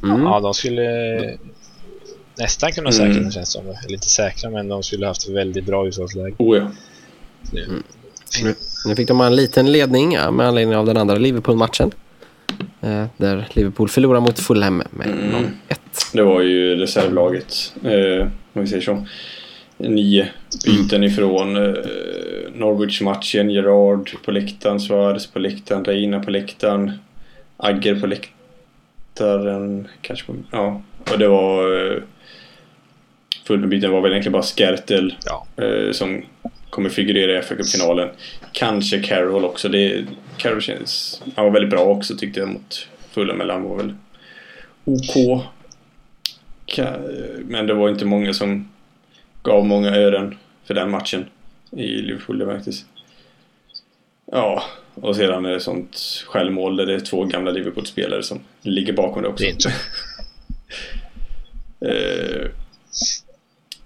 Mm. Ja, de skulle nästan kunna säkra Mm. känns som. Eller inte säkra, men de skulle haft väldigt bra utgångsläge. Oh ja. Nu, nu fick de en liten ledning ja, med anledning av den andra Liverpool-matchen. Eh, där Liverpool förlorar mot Fulham med Mm. 0-1. Det var ju reservlaget, eh, om vi säger så. Nio byten ifrån eh, Norwich-matchen. Gerard på läktaren, Suarez på läktaren, Reina på läktaren, Agger på läktaren. Kanske på, ja. Och det var... Eh, fullt med byten var väl egentligen bara Skertel Ja. eh, som kommer figurera i fa finalen Kanske Carroll också. Det, Carroll känns... Han var väldigt bra också tyckte jag mot Fulham, eller han var väl OK. Men det var inte många som gav många ören för den matchen i Liverpool, märktes. Ja, och sedan är det sånt självmål där det är två gamla Liverpool-spelare som ligger bakom det också. Det inte (laughs) Eh,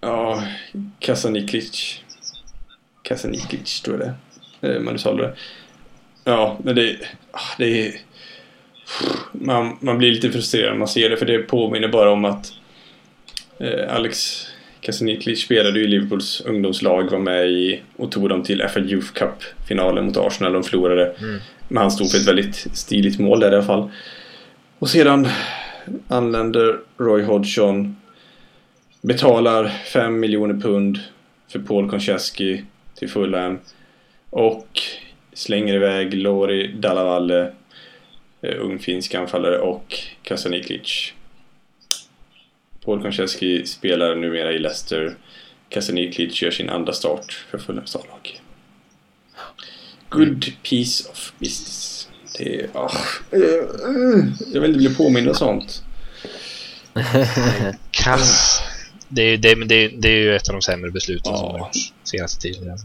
ja, Kasaniklic. Kasaniklic tror jag det är. Eh, man uttalar det. Ja, men det, ah, det är... Man, man blir lite frustrerad när man ser det för det påminner bara om att eh, Alex Kasaniklic spelade ju i Liverpools ungdomslag, var med i och tog dem till FA Youth Cup-finalen mot Arsenal. De förlorade. Mm. Men han stod för ett väldigt stiligt mål där i alla fall. Och sedan anländer Roy Hodgson betalar 5 miljoner pund för Paul Konchesky till Fulham och slänger iväg Lori Dallavalle, eh, ung finsk anfallare och Kasaniklic. Paul Konchesky spelar numera i Leicester. Kasaniklic gör sin andra start för Fulhams A-lag. Good piece of business. Det är... eh, jag vill inte bli påmind om sånt. (laughs) Kass. Det är, det, det, det är ju ett av de sämre besluten som Ja. har gjorts senaste tiden.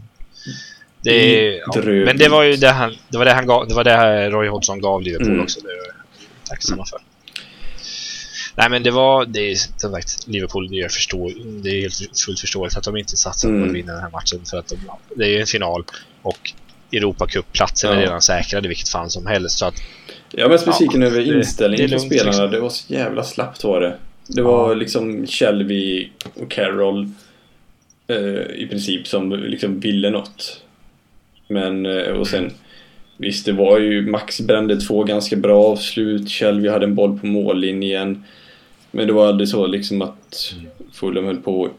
Det är, ja, men det var ju det han, det var det han gav, det var det här Roy Hodgson gav Liverpool Mm. också. Det är jag tacksamma för. Nej men det var, det är som sagt, Liverpool, det är, förstå, det är helt fullt förståeligt att de inte satsar på Mm. att vinna den här matchen för att de, det är ju en final och Europacup-platsen är Ja. redan säkrade i vilket fall som helst. Så att, Jag är mest besviken Ja, över det- inställningen är på lugnt, spelarna. liksom. Det var så jävla slappt var det. Det var Ja. liksom Shelby och Carroll eh, i princip som liksom ville något. Men, eh, och sen Visst, det var ju Max brände två ganska bra avslut. Shelby hade en boll på mållinjen. Men det var aldrig så liksom att Fulham höll på att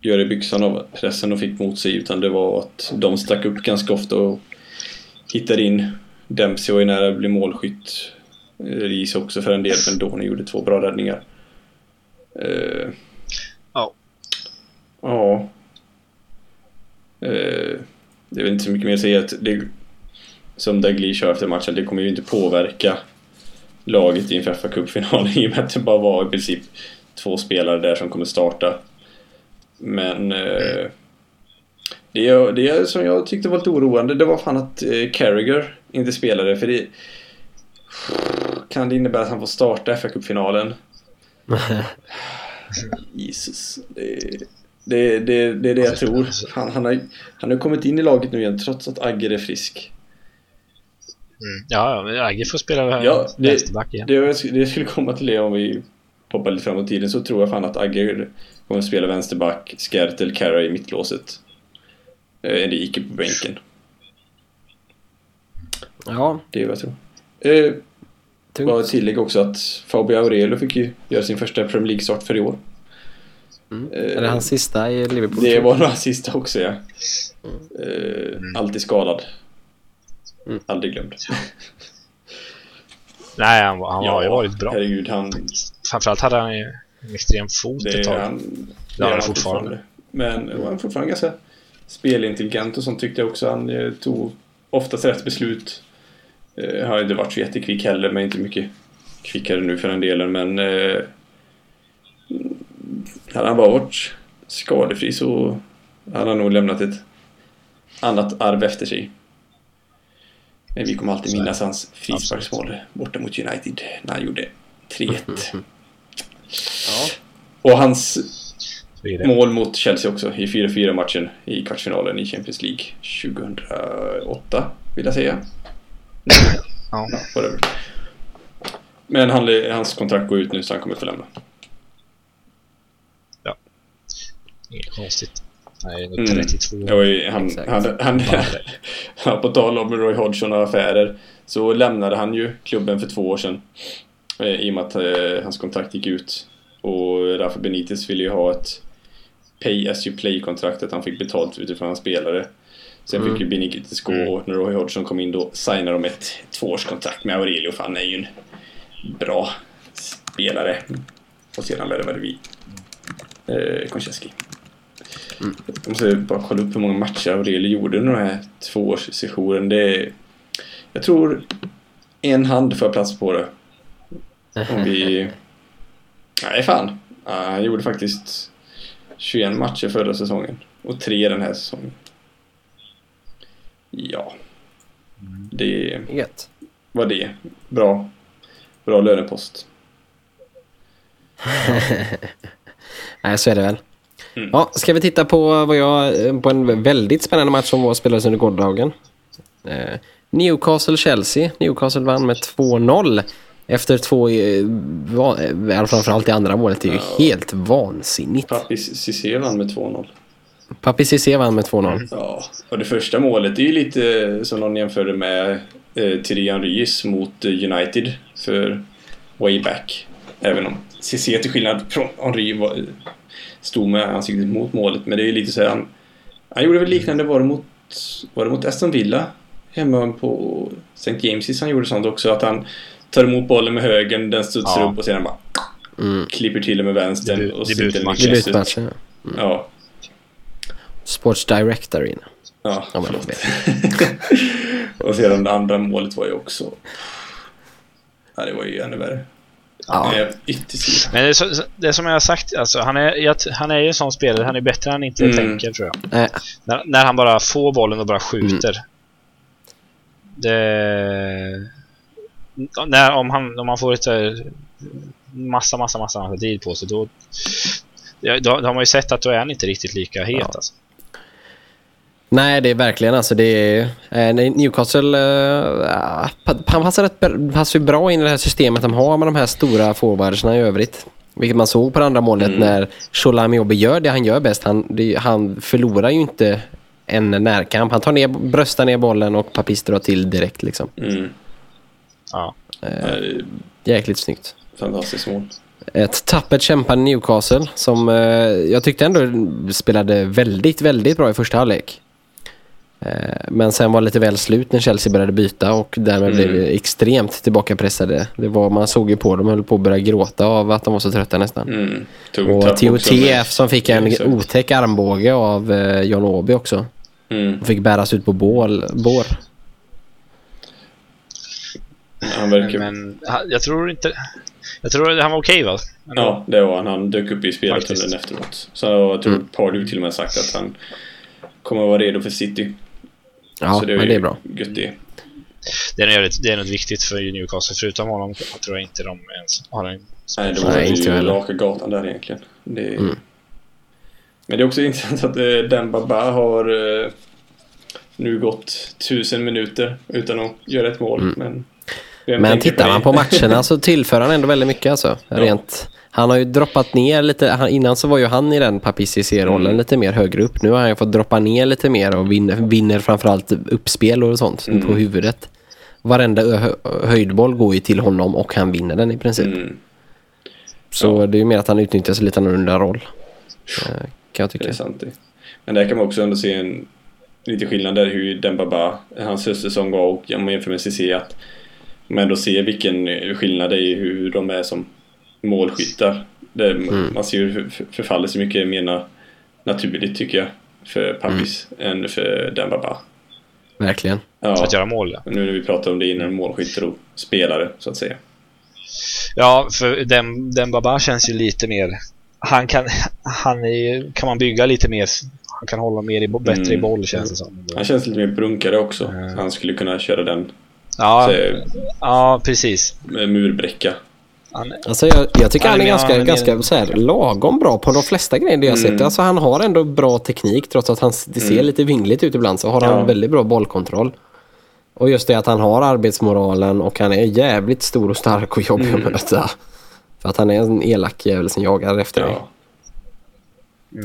göra i byxan av pressen och fick mot sig utan det var att de stack upp ganska ofta och hittade in Dempsey var ju nära att bli målskytt. Eh, Ries också för en del, men Donny gjorde två bra räddningar. Eh, Ja. Ja. Eh, det är väl inte så mycket mer att säga. Att det, som Dalglish kör efter matchen, det kommer ju inte påverka laget inför fa Cup-finalen (laughs) i och med att det bara var i princip två spelare där som kommer starta. Men eh, det, det som jag tyckte var lite oroande, det var fan att eh, Carragher inte spelade för det kan det innebära att han får starta fa Cup-finalen? (laughs) Jesus. Det, det, det, det är det jag tror. Han, han, har, han har kommit in i laget nu igen trots att Agger är frisk. Mm, ja, Agge får spela Ja, det- vänsterback igen. Det, det skulle komma till det om vi hoppar lite framåt i tiden så tror jag fan att Agger kommer att spela vänsterback, Skertel, Carra i mittlåset. Eh, Enrique på bänken. Ja, Det är vad jag tror. Eh, tungt. bara tillägg också att Fabio Aurelio fick ju göra sin första Premier League-start för i år. Mm. Eh, Är det hans sista i Liverpool? Det var några sista också ja. Eh, alltid skadad. Mm. Aldrig glömd. (laughs) Nej, han, var- han har ju varit bra. Herregud, han... Framförallt hade han ju en extrem fot Det ett tag. han, Det har han fortfarande. Men han är fortfarande ganska spelintelligent och sånt tyckte jag också. Han eh, tog oftast rätt beslut. Eh, har inte varit så jättekvick heller, men inte mycket kvickare nu för den delen. Men eh, hade han bara varit skadefri så hade han nog lämnat ett annat arv efter sig. Men vi kommer alltid minnas hans frisparksmål borta mot United när han gjorde 3-1. Ja. Och hans Så är det. mål mot Chelsea också i 4-4 matchen i kvartsfinalen i Champions League 2008 vill jag säga. Ja. Ja. Men han, hans kontrakt går ut nu så han kommer få lämna. Inget konstigt. Mm. 32. Det var ju, han, han, han, (laughs) ja, på tal om Roy Hodgson och affärer så lämnade han ju klubben för två år sedan. Eh, I och med att eh, hans kontrakt gick ut. Och Rafa Benitez ville ju ha ett Pay as you play-kontrakt, att han fick betalt utifrån hans spelare. Sen Mm. fick ju Benitez gå och när Roy Hodgson kom in då signade de ett tvåårskontrakt med Aurelio för han är ju en bra spelare. Och sedan värvade vi eh, Konchesky. Jag måste bara kolla upp hur många matcher Aurelio gjorde under den här tvåårssessionen. Det är, jag tror en hand får plats på det. Om vi... (laughs) Nej, fan. Han gjorde faktiskt 21 matcher förra säsongen. Och tre den här säsongen. Ja. Det Gött. var det. Bra. Bra lönepost. (laughs) Nej, så är det väl. Mm. Ja, ska vi titta på, vad jag, på en väldigt spännande match som var spelades under gårdagen. Eh, Newcastle-Chelsea. Newcastle vann med 2-0. Efter två, eh, eh, framförallt det andra målet, det är ju Ja. helt vansinnigt. Papi Cissé vann med 2-0. Papi Cissé vann med 2-0. Ja, och det första målet är ju lite eh, som någon jämförde med eh, Thierry Henrys mot eh, United för way back. Även om Cissé till skillnad från Henry var, eh, stod med ansiktet mot målet. Men det är ju lite så här, han, han gjorde väl liknande, var det mot, var det mot Aston Villa hemma på St. James's han gjorde sånt också. Att han tar emot bollen med högen, den studsar Ja. upp och sedan bara Mm. klipper till den med vänstern. Debut- och. Debutmatchen. ja. Ja. Sports Director in. Ja, Ja, (laughs) och sedan det andra målet var ju också... Ja, det var ju ännu värre. Ja. Eh. Men det, är så, det som jag har sagt, alltså, han, är, jag, han är ju en sån spelare, han är bättre än han inte Mm. tänker tror jag. Nej, När, när han bara får bollen och bara skjuter. Det... När, om, han, om han får lite massa, massa, massa, massa tid på sig då, då, då har man ju sett att då är han inte riktigt lika het Ja. alltså. Nej, det är verkligen alltså det är... Eh, Newcastle eh, han passar, rätt, passar bra in i det här systemet de har med de här stora forwardsarna i övrigt. Vilket man såg på det andra målet Mm. när Sholamiobi gör det han gör bäst. Han, det, han förlorar ju inte en närkamp. Han tar ner, bröstar ner bollen och Papis drar till direkt liksom. Mm. Ja. Eh, Jäkligt snyggt. Fantastiskt mål. Ett tappert kämpande Newcastle som eh, jag tyckte ändå spelade väldigt, väldigt bra i första halvlek. Eh, men sen var det lite väl slut när Chelsea började byta och därmed Mm. blev extremt tillbakapressade. Det var, man såg ju på dem höll på att börja gråta av att de var så trötta nästan. Mm. Och TOTF som fick en Exakt. otäck armbåge av eh, John Åby också. Mm. Och fick bäras ut på bål, bår. Han verkar... Men jag tror inte... Jag tror att han var okej va? Ändå. Ja, det var han. Han dök upp i spelet efteråt. Så jag tror Mm. Pardew till och med sagt att han kommer att vara redo för City. Ja, så men det är bra. Gött det. Det, är något, det är något viktigt för Newcastle. Förutom honom jag tror jag inte de ens har en... Nej, det Nej, var inte ju raka gatan där egentligen. Det... Mm. Men det är också (laughs) intressant att eh, Dembaba har eh, nu gått tusen minuter utan att göra ett mål. Mm. Men, Men tittar det? man på (laughs) matcherna så tillför han ändå väldigt mycket alltså. Rent, han har ju droppat ner lite. Han, innan så var ju han i den Papissi-rollen Mm. lite mer högre upp. Nu har han fått droppa ner lite mer och vinner, vinner framförallt uppspel och sånt Mm. på huvudet. Varenda höjdboll går ju till honom och han vinner den i princip. Mm, Så Ja. det är ju mer att han utnyttjar sig lite annorlunda roll. eh, Kan jag det tycka. är sant det. Men där kan man också ändå se en lite skillnad där hur Dembaba, hans höstsäsong var och om man jämför med CC att man ändå ser vilken skillnad det är i hur de är som målskyttar. Det, Mm. Man ser hur för- förfaller så mycket mer na- naturligt tycker jag för Pappis Mm. än för Dembaba. Verkligen. Ja, Att göra mål. Ja, nu när vi pratar om det innan målskyttar och spelare så att säga. ja för den, den Baba känns ju lite mer... Han kan... Han är Kan man bygga lite mer... Han kan hålla mer i, bättre i Mm. boll känns det som. Han känns lite mer brunkare också. Mm. Han skulle kunna köra den Ja, så, ja precis. med murbräcka. Han, Alltså jag, jag tycker Han är ganska, han är ganska så här, lagom bra på de flesta grejer det jag Mm. sett. Alltså han har ändå bra teknik trots att han, det ser Mm. lite vingligt ut ibland så har han Ja. väldigt bra bollkontroll. Och just det att han har arbetsmoralen och han är jävligt stor och stark och jobbig Mm. att möta. För att han är en elak jävel som jagar efter dig. Ja.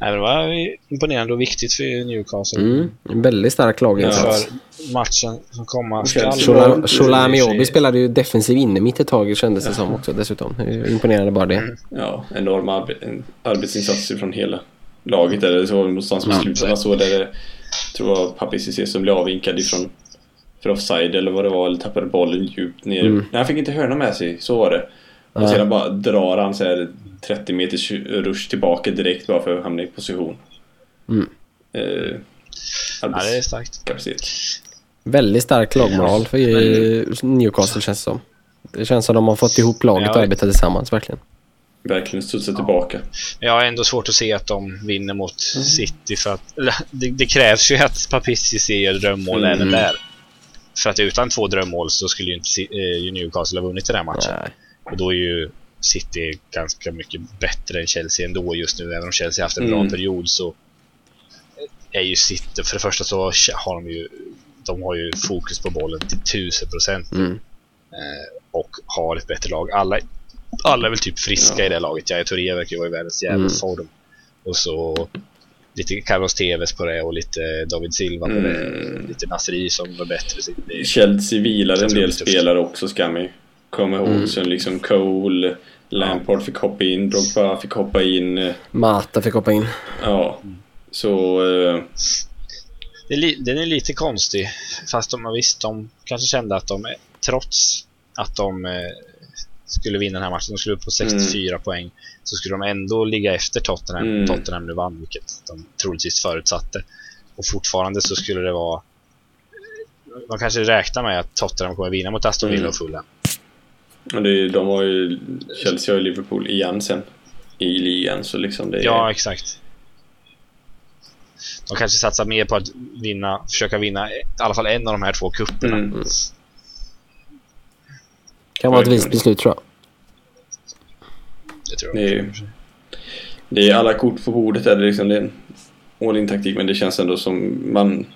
Nej, men det var imponerande och viktigt för Newcastle. Mm. En väldigt stark laginsats. För matchen som komma skall. känns- Shola- Ja, Sholami i och för Obi sig. spelade ju defensiv inne mitt ett tag kändes det som också dessutom. Imponerande bara det. Ja, enorm arbe en arbetsinsats från hela laget. Där. Det var någonstans med Ja. slutet man såg där det tror jag Papi Cissé som blev avvinkad ifrån för offside eller vad det var, eller tappade bollen djupt ner. Mm. Nej, han fick inte hörna med sig, så var det. Och Ja. sedan bara drar han så här 30 meters rush tillbaka direkt bara för att hamna i position. Mm. Eh, Ja, det är starkt. Väldigt stark lagmoral för Newcastle känns det som. Det känns som de har fått ihop laget Ja, och arbetat tillsammans verkligen. Verkligen studsa tillbaka. Jag har ändå svårt att se att de vinner mot Mm. City för att det, det krävs ju att Papissi ser drömmål Mm. även där. För att utan två drömmål så skulle ju inte eh, Newcastle ha vunnit den här matchen. Nej. Och då är ju City ganska mycket bättre än Chelsea ändå just nu. Även om Chelsea haft en bra Mm. period så är ju City, för det första så har de ju de har ju fokus på bollen till tusen procent Mm. eh, och har ett bättre lag. Alla, alla är väl typ friska Ja. i det laget. Jaya Touré verkar ju vara i världens jävla Mm. form. Och så lite Carlos Tevez på det och lite David Silva på det. Mm. Lite Nasri som var bättre. Det- Chelsea vilar en del det spelare också ska komma ihåg. Mm. Sen liksom Cole, Lampard fick hoppa in, Drogba fick hoppa in. eh, Mata fick hoppa in. Ja, så... Eh, det är li, den är lite konstig. Fast de, visst, de kanske kände att de, trots att de eh, skulle vinna den här matchen, de skulle upp på 64 mm. poäng, så skulle de ändå ligga efter Tottenham. Mm. Tottenham nu vann, vilket de troligtvis förutsatte. Och fortfarande så skulle det vara... Man kanske räknar med att Tottenham kommer vinna mot Aston Villa mm. och Fulham. Och det, de har ju... Chelsea ju Liverpool igen sen i ligan, så liksom det är... Ja, exakt. De kanske satsar mer på att vinna, försöka vinna i alla fall en av de här två kupperna. Mm. Kan vara ett vist beslut tror jag. Det tror jag. Det är, det är alla kort på bordet. Är det, liksom, det är en all in taktik men det känns ändå som man,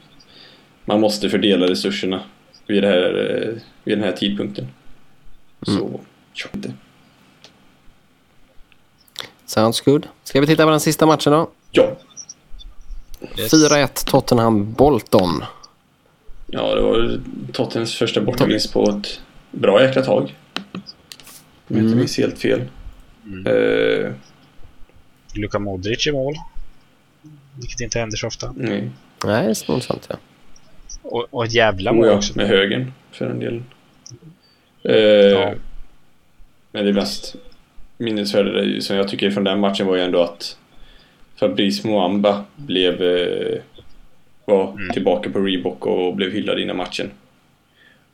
man måste fördela resurserna vid, det här, eh, vid den här tidpunkten. Mm. Så, kör inte. Sounds good. Ska vi titta på den sista matchen då? Ja. Yes. 4-1 Tottenham-Bolton. Ja, det var Tottenhams första bortavinst på ett bra jäkla tag. Om jag inte mm. minns helt fel. Mm. Uh, Luka Modric i mål. Vilket inte händer så ofta. Nej. Nej, det är sant ja. Och, och ett jävla mål oh, ja, också. med högen för en del. Uh, ja. Men det mest minnesvärda som jag tycker från den matchen var ju ändå att Fabrice Moamba blev uh, var mm. tillbaka på Reebok och blev hyllad innan matchen.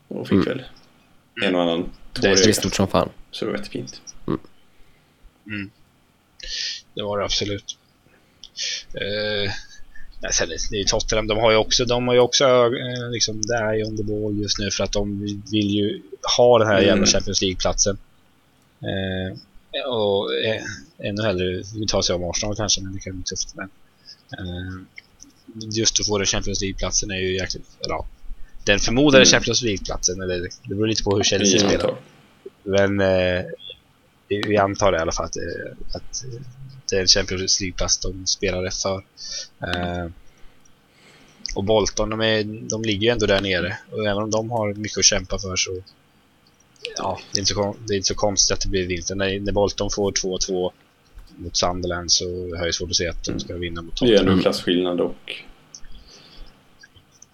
Och fick mm. väl en och annan tår Det är stort som fan. Så det var jättefint. Mm. Mm. Det var det absolut. Eh, sen, det är Tottenham, de har ju också, de har ju också eh, liksom, det är ju on the ball just nu för att de vill ju ha den här mm. jävla Champions League-platsen. Eh, och eh, ännu hellre ta sig om Arsenal kanske, men det kan bli tufft. Men, eh, just att få den Champions League-platsen är ju jäkligt, ja, den förmodade mm. Champions League-platsen, eller det beror lite på hur Chelsea spelar. Men eh, vi antar det i alla fall att, att det är en Champions League-plats de spelade för. Eh, och Bolton, de, är, de ligger ju ändå där nere. Och även om de har mycket att kämpa för så... Ja, det är inte så, det är inte så konstigt att det blir vinter. När, när Bolton får 2-2 mot Sunderland så har jag svårt att se att de ska vinna mot Tottenham. Det är en klasskillnad och...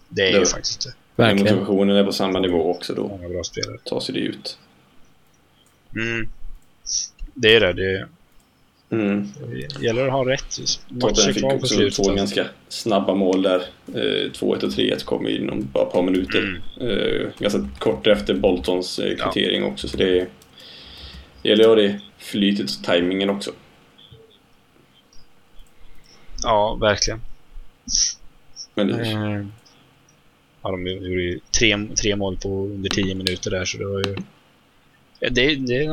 Det är det, ju faktiskt det. Verkligen. Motivationen är på samma nivå också då. Många bra spelare. Tar sig det ut. Mm. Det är det. Det, mm. gäller att ha rätt matcher kvar på slutet. två ganska snabba mål där. Eh, 2-1 och 3-1 kom inom bara ett par minuter. Mm. Eh, ganska kort efter Boltons eh, kvittering ja. också. Så det, det gäller att ha det flytet och tajmingen också. Ja, verkligen. Men det, mm. Ja, de gjorde ju tre, tre mål på under tio minuter där så det var ju... Det, det, det,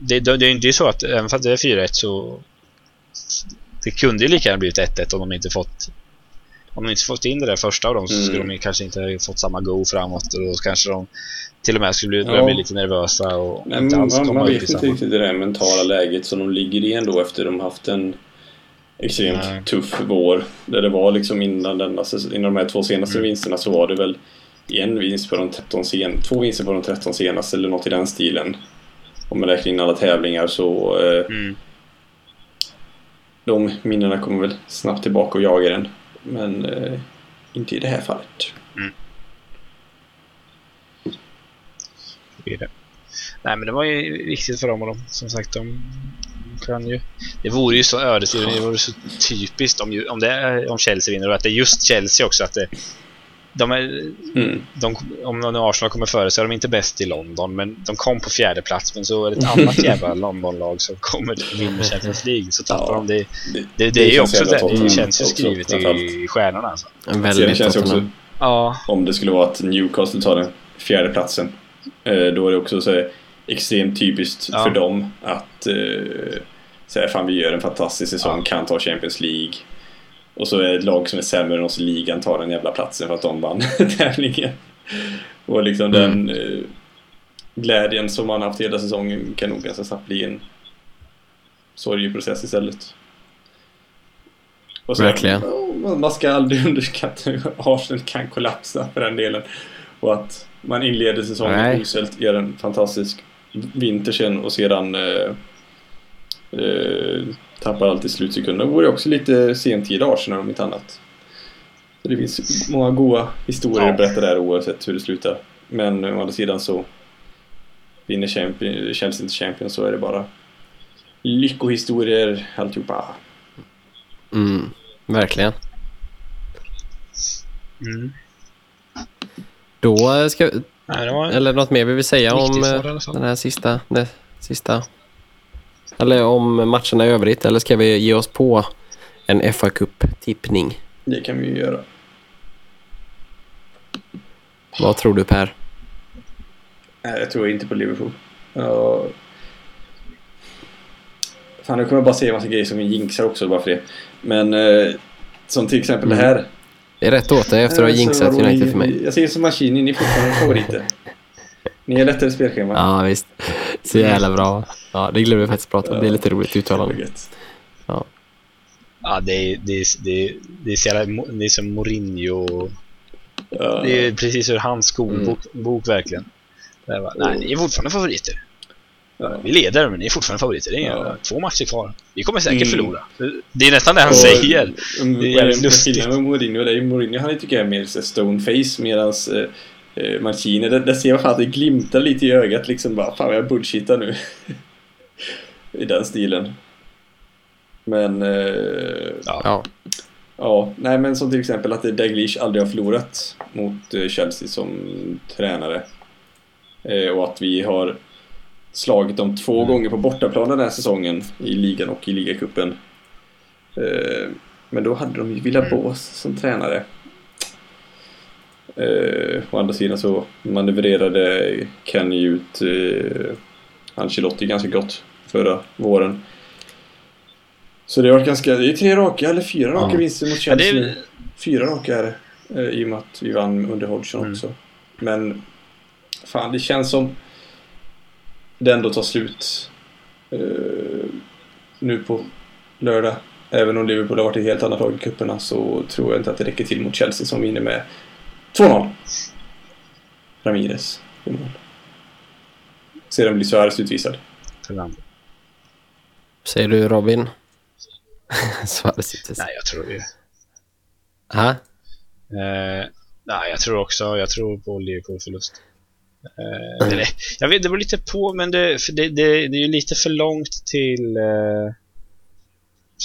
det, det, det är inte så att även fast det är 4-1 så... Det kunde ju lika gärna blivit 1-1 om de inte fått... Om de inte fått in det där första av dem så mm. skulle de kanske inte fått samma go framåt och då kanske de till och med skulle bli, börja bli lite nervösa och Nej, inte alls man, komma man vet inte riktigt det där mentala läget som de ligger i ändå efter de haft en extremt Nej. tuff vår. Där det var liksom innan, den, alltså, innan de här två senaste mm. vinsterna så var det väl en vinst på de 13 sen, två vinster på de 13 senaste eller något i den stilen. Om man räknar in alla tävlingar så eh, mm. de minnena kommer väl snabbt tillbaka och jagar den. Men eh, inte i det här fallet. Mm. Det är det. Nej men det var ju viktigt för dem och de, som sagt de kan ju. Det vore ju så ödesdigert, det vore så typiskt om, om, det, om Chelsea vinner och att det är just Chelsea också. Att det, de är, mm. de, om Arsenal kommer före så är de inte bäst i London, men de kom på fjärde plats men så är det ett annat (laughs) jävla Londonlag som kommer vinna Champions League så tappar ja, de det. Det, det, det är ju också det, det känns ju skrivet också, i stjärnorna. Alltså. Väldigt det känns också, ja. om det skulle vara att Newcastle tar den fjärde platsen eh, då är det också så extremt typiskt ja. för dem att eh, säga fan vi gör en fantastisk säsong, ja. kan ta Champions League. Och så är det ett lag som är sämre än oss i ligan tar den jävla platsen för att de vann (laughs) tävlingen. Och liksom mm. den eh, glädjen som man haft hela säsongen kan nog ganska snabbt bli en sorgeprocess istället. Och sen, Verkligen. Man ska aldrig (laughs) underskatta hur Arsenal kan kollapsa för den delen. Och att man inleder säsongen uselt, gör en fantastisk vinter sen och sedan eh, eh, tappar alltid slutsekunden. Det vore också lite sent tid Arsenal om inte annat. Så det finns många goda historier Ja. att berätta där oavsett hur det slutar. Men å andra sidan så vinner champion, Chelsea inte Champions så är det bara lyckohistorier alltihopa. Mm, verkligen. Mm. Då eh, ska Nej, var Eller något mer vi vill säga om eh, i den här sista, det, sista... Eller om matcherna i övrigt, eller ska vi ge oss på en fa Cup-tippning? Det kan vi ju göra. Vad tror du Per? Nej, jag tror inte på Liverpool. Ja. Fan, nu kommer jag bara säga en massa grejer som jinxar också bara för det. Men eh, som till exempel Mm. det här. Det är rätt åt dig efter att ha Eh, jinxat United ni- för mig. Jag säger som Maschini, ni är fortfarande (laughs) favoriter. Ni är lättare spelschema. Ja, visst. Så jävla bra. Ja, det glömde vi faktiskt prata om. Det är lite roligt uttalande. Gött. Ja, det är, det är, det är, det är, så jävla, det är som Mourinho. Ja. Det är precis ur hans skolbok bok, verkligen. Det är bara, Nej, ni är fortfarande favoriter. Ja. Vi leder, men ni är fortfarande favoriter. Det är Ja. två matcher kvar. Vi kommer säkert Mm. förlora. Det är nästan det han Och- säger. Mm, Det är jävligt lustigt. Skillnaden med Mourinho, det är Mourinho han tycker jag är mer stoneface medans eh, eh, Mancini, där, där ser jag fan att det glimtar lite i ögat liksom bara fan jag bullshittar nu. (laughs) I den stilen. Men eh, Ja. ja, nej men som till exempel att Daglish aldrig har förlorat mot eh, Chelsea som tränare. Eh, och att vi har slagit dem två gånger på bortaplan den här säsongen i ligan och i ligacupen. Eh, men då hade de ju Villa-Bås som tränare. Eh, å andra sidan så manövrerade Kenny ut eh, Ancelotti ganska gott förra våren. Så det har varit ganska, det är tre raka eller fyra raka Ja. vinster mot Ja, det Chelsea är, nu. Fyra raka är det. eh, I och med att vi vann under Hodgson Mm. också. Men fan, det känns som det ändå tar slut eh, nu på lördag. Även om Liverpool har varit ett helt annat lag i cuperna så tror jag inte att det räcker till mot Chelsea som vinner med 2-0. Ramirez i mål. Sedan blir Suarez utvisad. Säger du Robin? (laughs) Suarez inte. Nej, jag tror ju... Ha? Eh, nej, jag tror också... Jag tror på Liverpool-förlust. Eh, eller, jag vet, det var lite på, men det, för det, det, det är ju lite för långt till eh,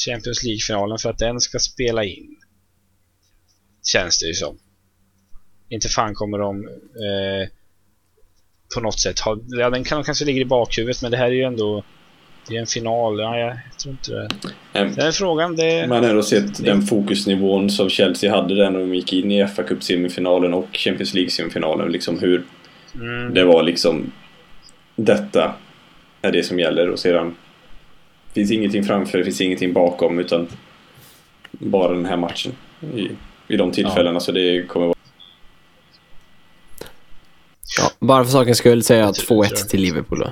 Champions League-finalen för att den ska spela in. Känns det ju som. Inte fan kommer de eh, på något sätt ha... Ja, den kan kanske ligga i bakhuvudet, men det här är ju ändå... Det är en final. Ja, jag tror inte det. Den här frågan, det... Man har ändå sett den fokusnivån som Chelsea hade där när de gick in i fa cup semifinalen och Champions League-semifinalen. Liksom hur Mm, det var liksom detta är det som gäller och sedan finns ingenting framför, det finns ingenting bakom utan bara den här matchen i, i de tillfällena så det kommer vara Ja, bara för sakens skull säger jag Jag tror- 2-1 tror jag. till Liverpool då.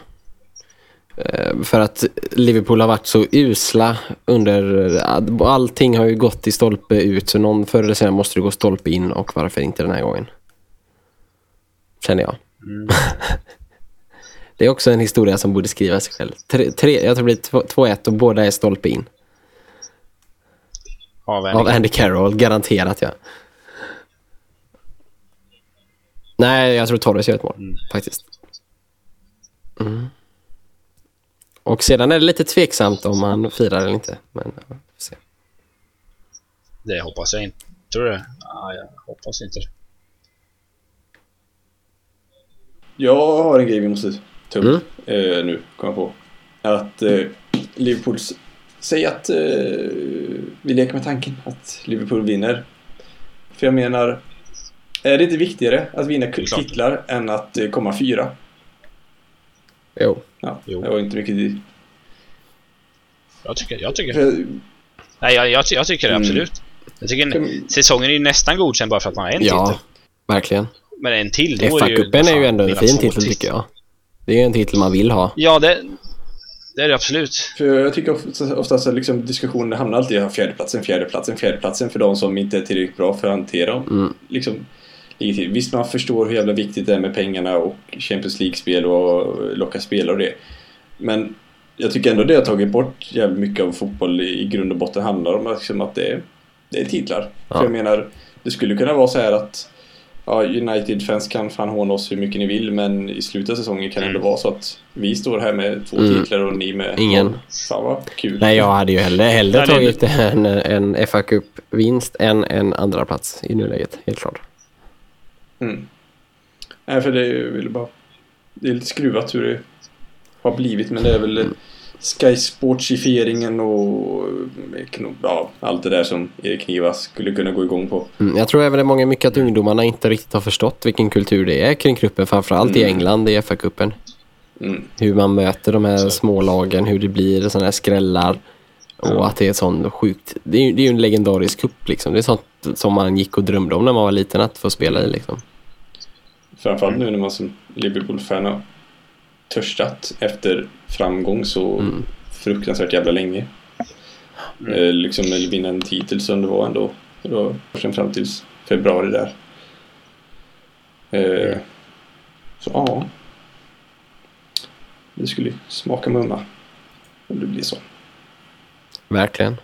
Eh, För att Liverpool har varit så usla under... Allting har ju gått i stolpe ut så någon förr eller senare måste det gå stolpe in och varför inte den här gången? Känner jag. mm. (laughs) Det är också en historia som borde skriva sig själv. Tre, tre, jag tror det blir 2-1 och båda är stolpe in. Avvändning. Av Andy Carroll, garanterat ja. Nej, jag tror Torres gör ett mål Mm. faktiskt. Mm. Och sedan är det lite tveksamt om han firar eller inte. Men ja, se. Det hoppas jag inte. Tror du det? Ja, jag hoppas inte. Jag har en grej vi måste ta upp Mm. eh, nu, kom jag på. Att eh, Liverpool... s- Säg att eh, vi leker med tanken att Liverpool vinner. För jag menar, är det inte viktigare att vinna titlar än att eh, komma fyra? Jo. Ja, Jo. det var inte mycket tid. Jag tycker, jag tycker För, Nej, jag, jag, jag tycker det Mm. absolut. Jag tycker säsongen är ju nästan godkänd bara för att man har en Ja, titel. verkligen. Men en till, då är ju... Är ju ändå en fin titel tycker jag. Det är ju en titel man vill ha. Ja, det, det är det absolut. för jag tycker ofta, oftast att liksom diskussionen hamnar alltid i fjärdeplatsen, fjärdeplatsen, fjärdeplatsen för de som inte är tillräckligt bra för att hantera dem. Mm. Liksom. Visst, man förstår hur jävla viktigt det är med pengarna och Champions League-spel och locka spelare och det. Men jag tycker ändå det har tagit bort jävligt mycket av fotboll i grund och botten handlar om liksom att det är, det är titlar. Ja. För jag menar, det skulle kunna vara så här att ja, United-fans kan fan håna oss hur mycket ni vill men i slutet av säsongen kan det ändå vara så att vi står här med två Mm. titlar och ni med Ingen. Fan vad kul. Nej, jag hade ju hellre, hellre tagit en, en FA Cup-vinst än en andra plats i nuläget, helt klart. Mm. Nej, för det är ju bara... Det är lite skruvat hur det har blivit, men det är väl Sky Sportsifieringen och ja, allt det där som Erik Niva skulle kunna gå igång på. Mm, jag tror även det är många mycket att ungdomarna inte riktigt har förstått vilken kultur det är kring gruppen, framförallt i Mm. England i FA-cupen. Mm. Hur man möter de här Så. smålagen, hur det blir sådana här skrällar. Och Ja. att det är sån sjukt... Det är, ju- det är ju en legendarisk cup liksom. Det är sånt som man gick och drömde om när man var liten att få spela i liksom. Framförallt nu när man som Liverpool-fan har törstat efter framgång så Mm. fruktansvärt jävla länge. Mm. Eh, liksom vinna en titel som det var ändå. Då, sen fram till februari där. Eh, Så ja. Det skulle smaka mumma. Om det blir så. Verkligen.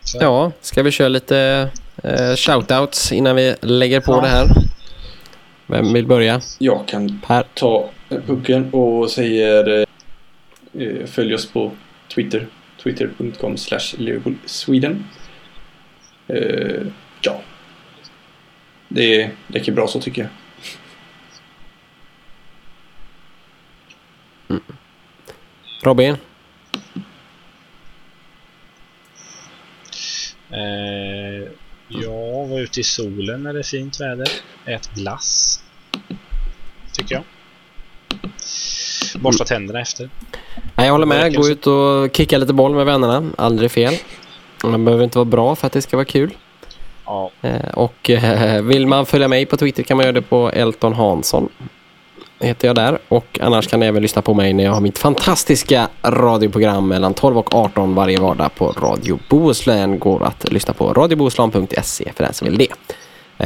Så. Ja, ska vi köra lite eh, shoutouts innan vi lägger på Ja. det här? Vem vill börja? Jag kan Per? ta pucken och säger eh, följ oss på Twitter. Twitter.com slash Liverpool Sweden. Eh, ja. Det räcker bra så tycker jag. Robin? Eh, jag var ute i solen när det är fint väder. Ät glass. Tycker jag. Borsta tänderna efter. Nej, jag håller med. Gå ut och kicka lite boll med vännerna. Aldrig fel. Man behöver inte vara bra för att det ska vara kul. Ja, Eh, och eh, vill man följa mig på Twitter kan man göra det på Elton Hansson. Heter jag där. Och annars kan ni även lyssna på mig när jag har mitt fantastiska radioprogram mellan 12 och 18 varje vardag på Radio Bohuslän. Går att lyssna på radiobohuslän.se för den som vill det.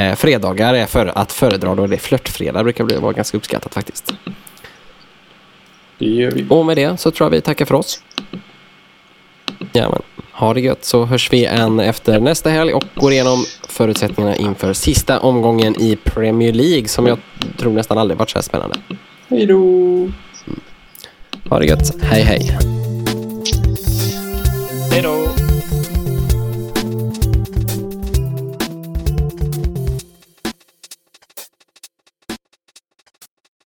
Eh, fredagar är för att föredra då det är flörtfredag. brukar bli, vara ganska uppskattat faktiskt. Det gör vi. Och med det så tror jag vi tackar för oss. Ja, men, ha det gött så hörs vi igen efter nästa helg och går igenom förutsättningarna inför sista omgången i Premier League som jag tror nästan aldrig varit så här spännande. Hej då! Ha det gött. Hej hej.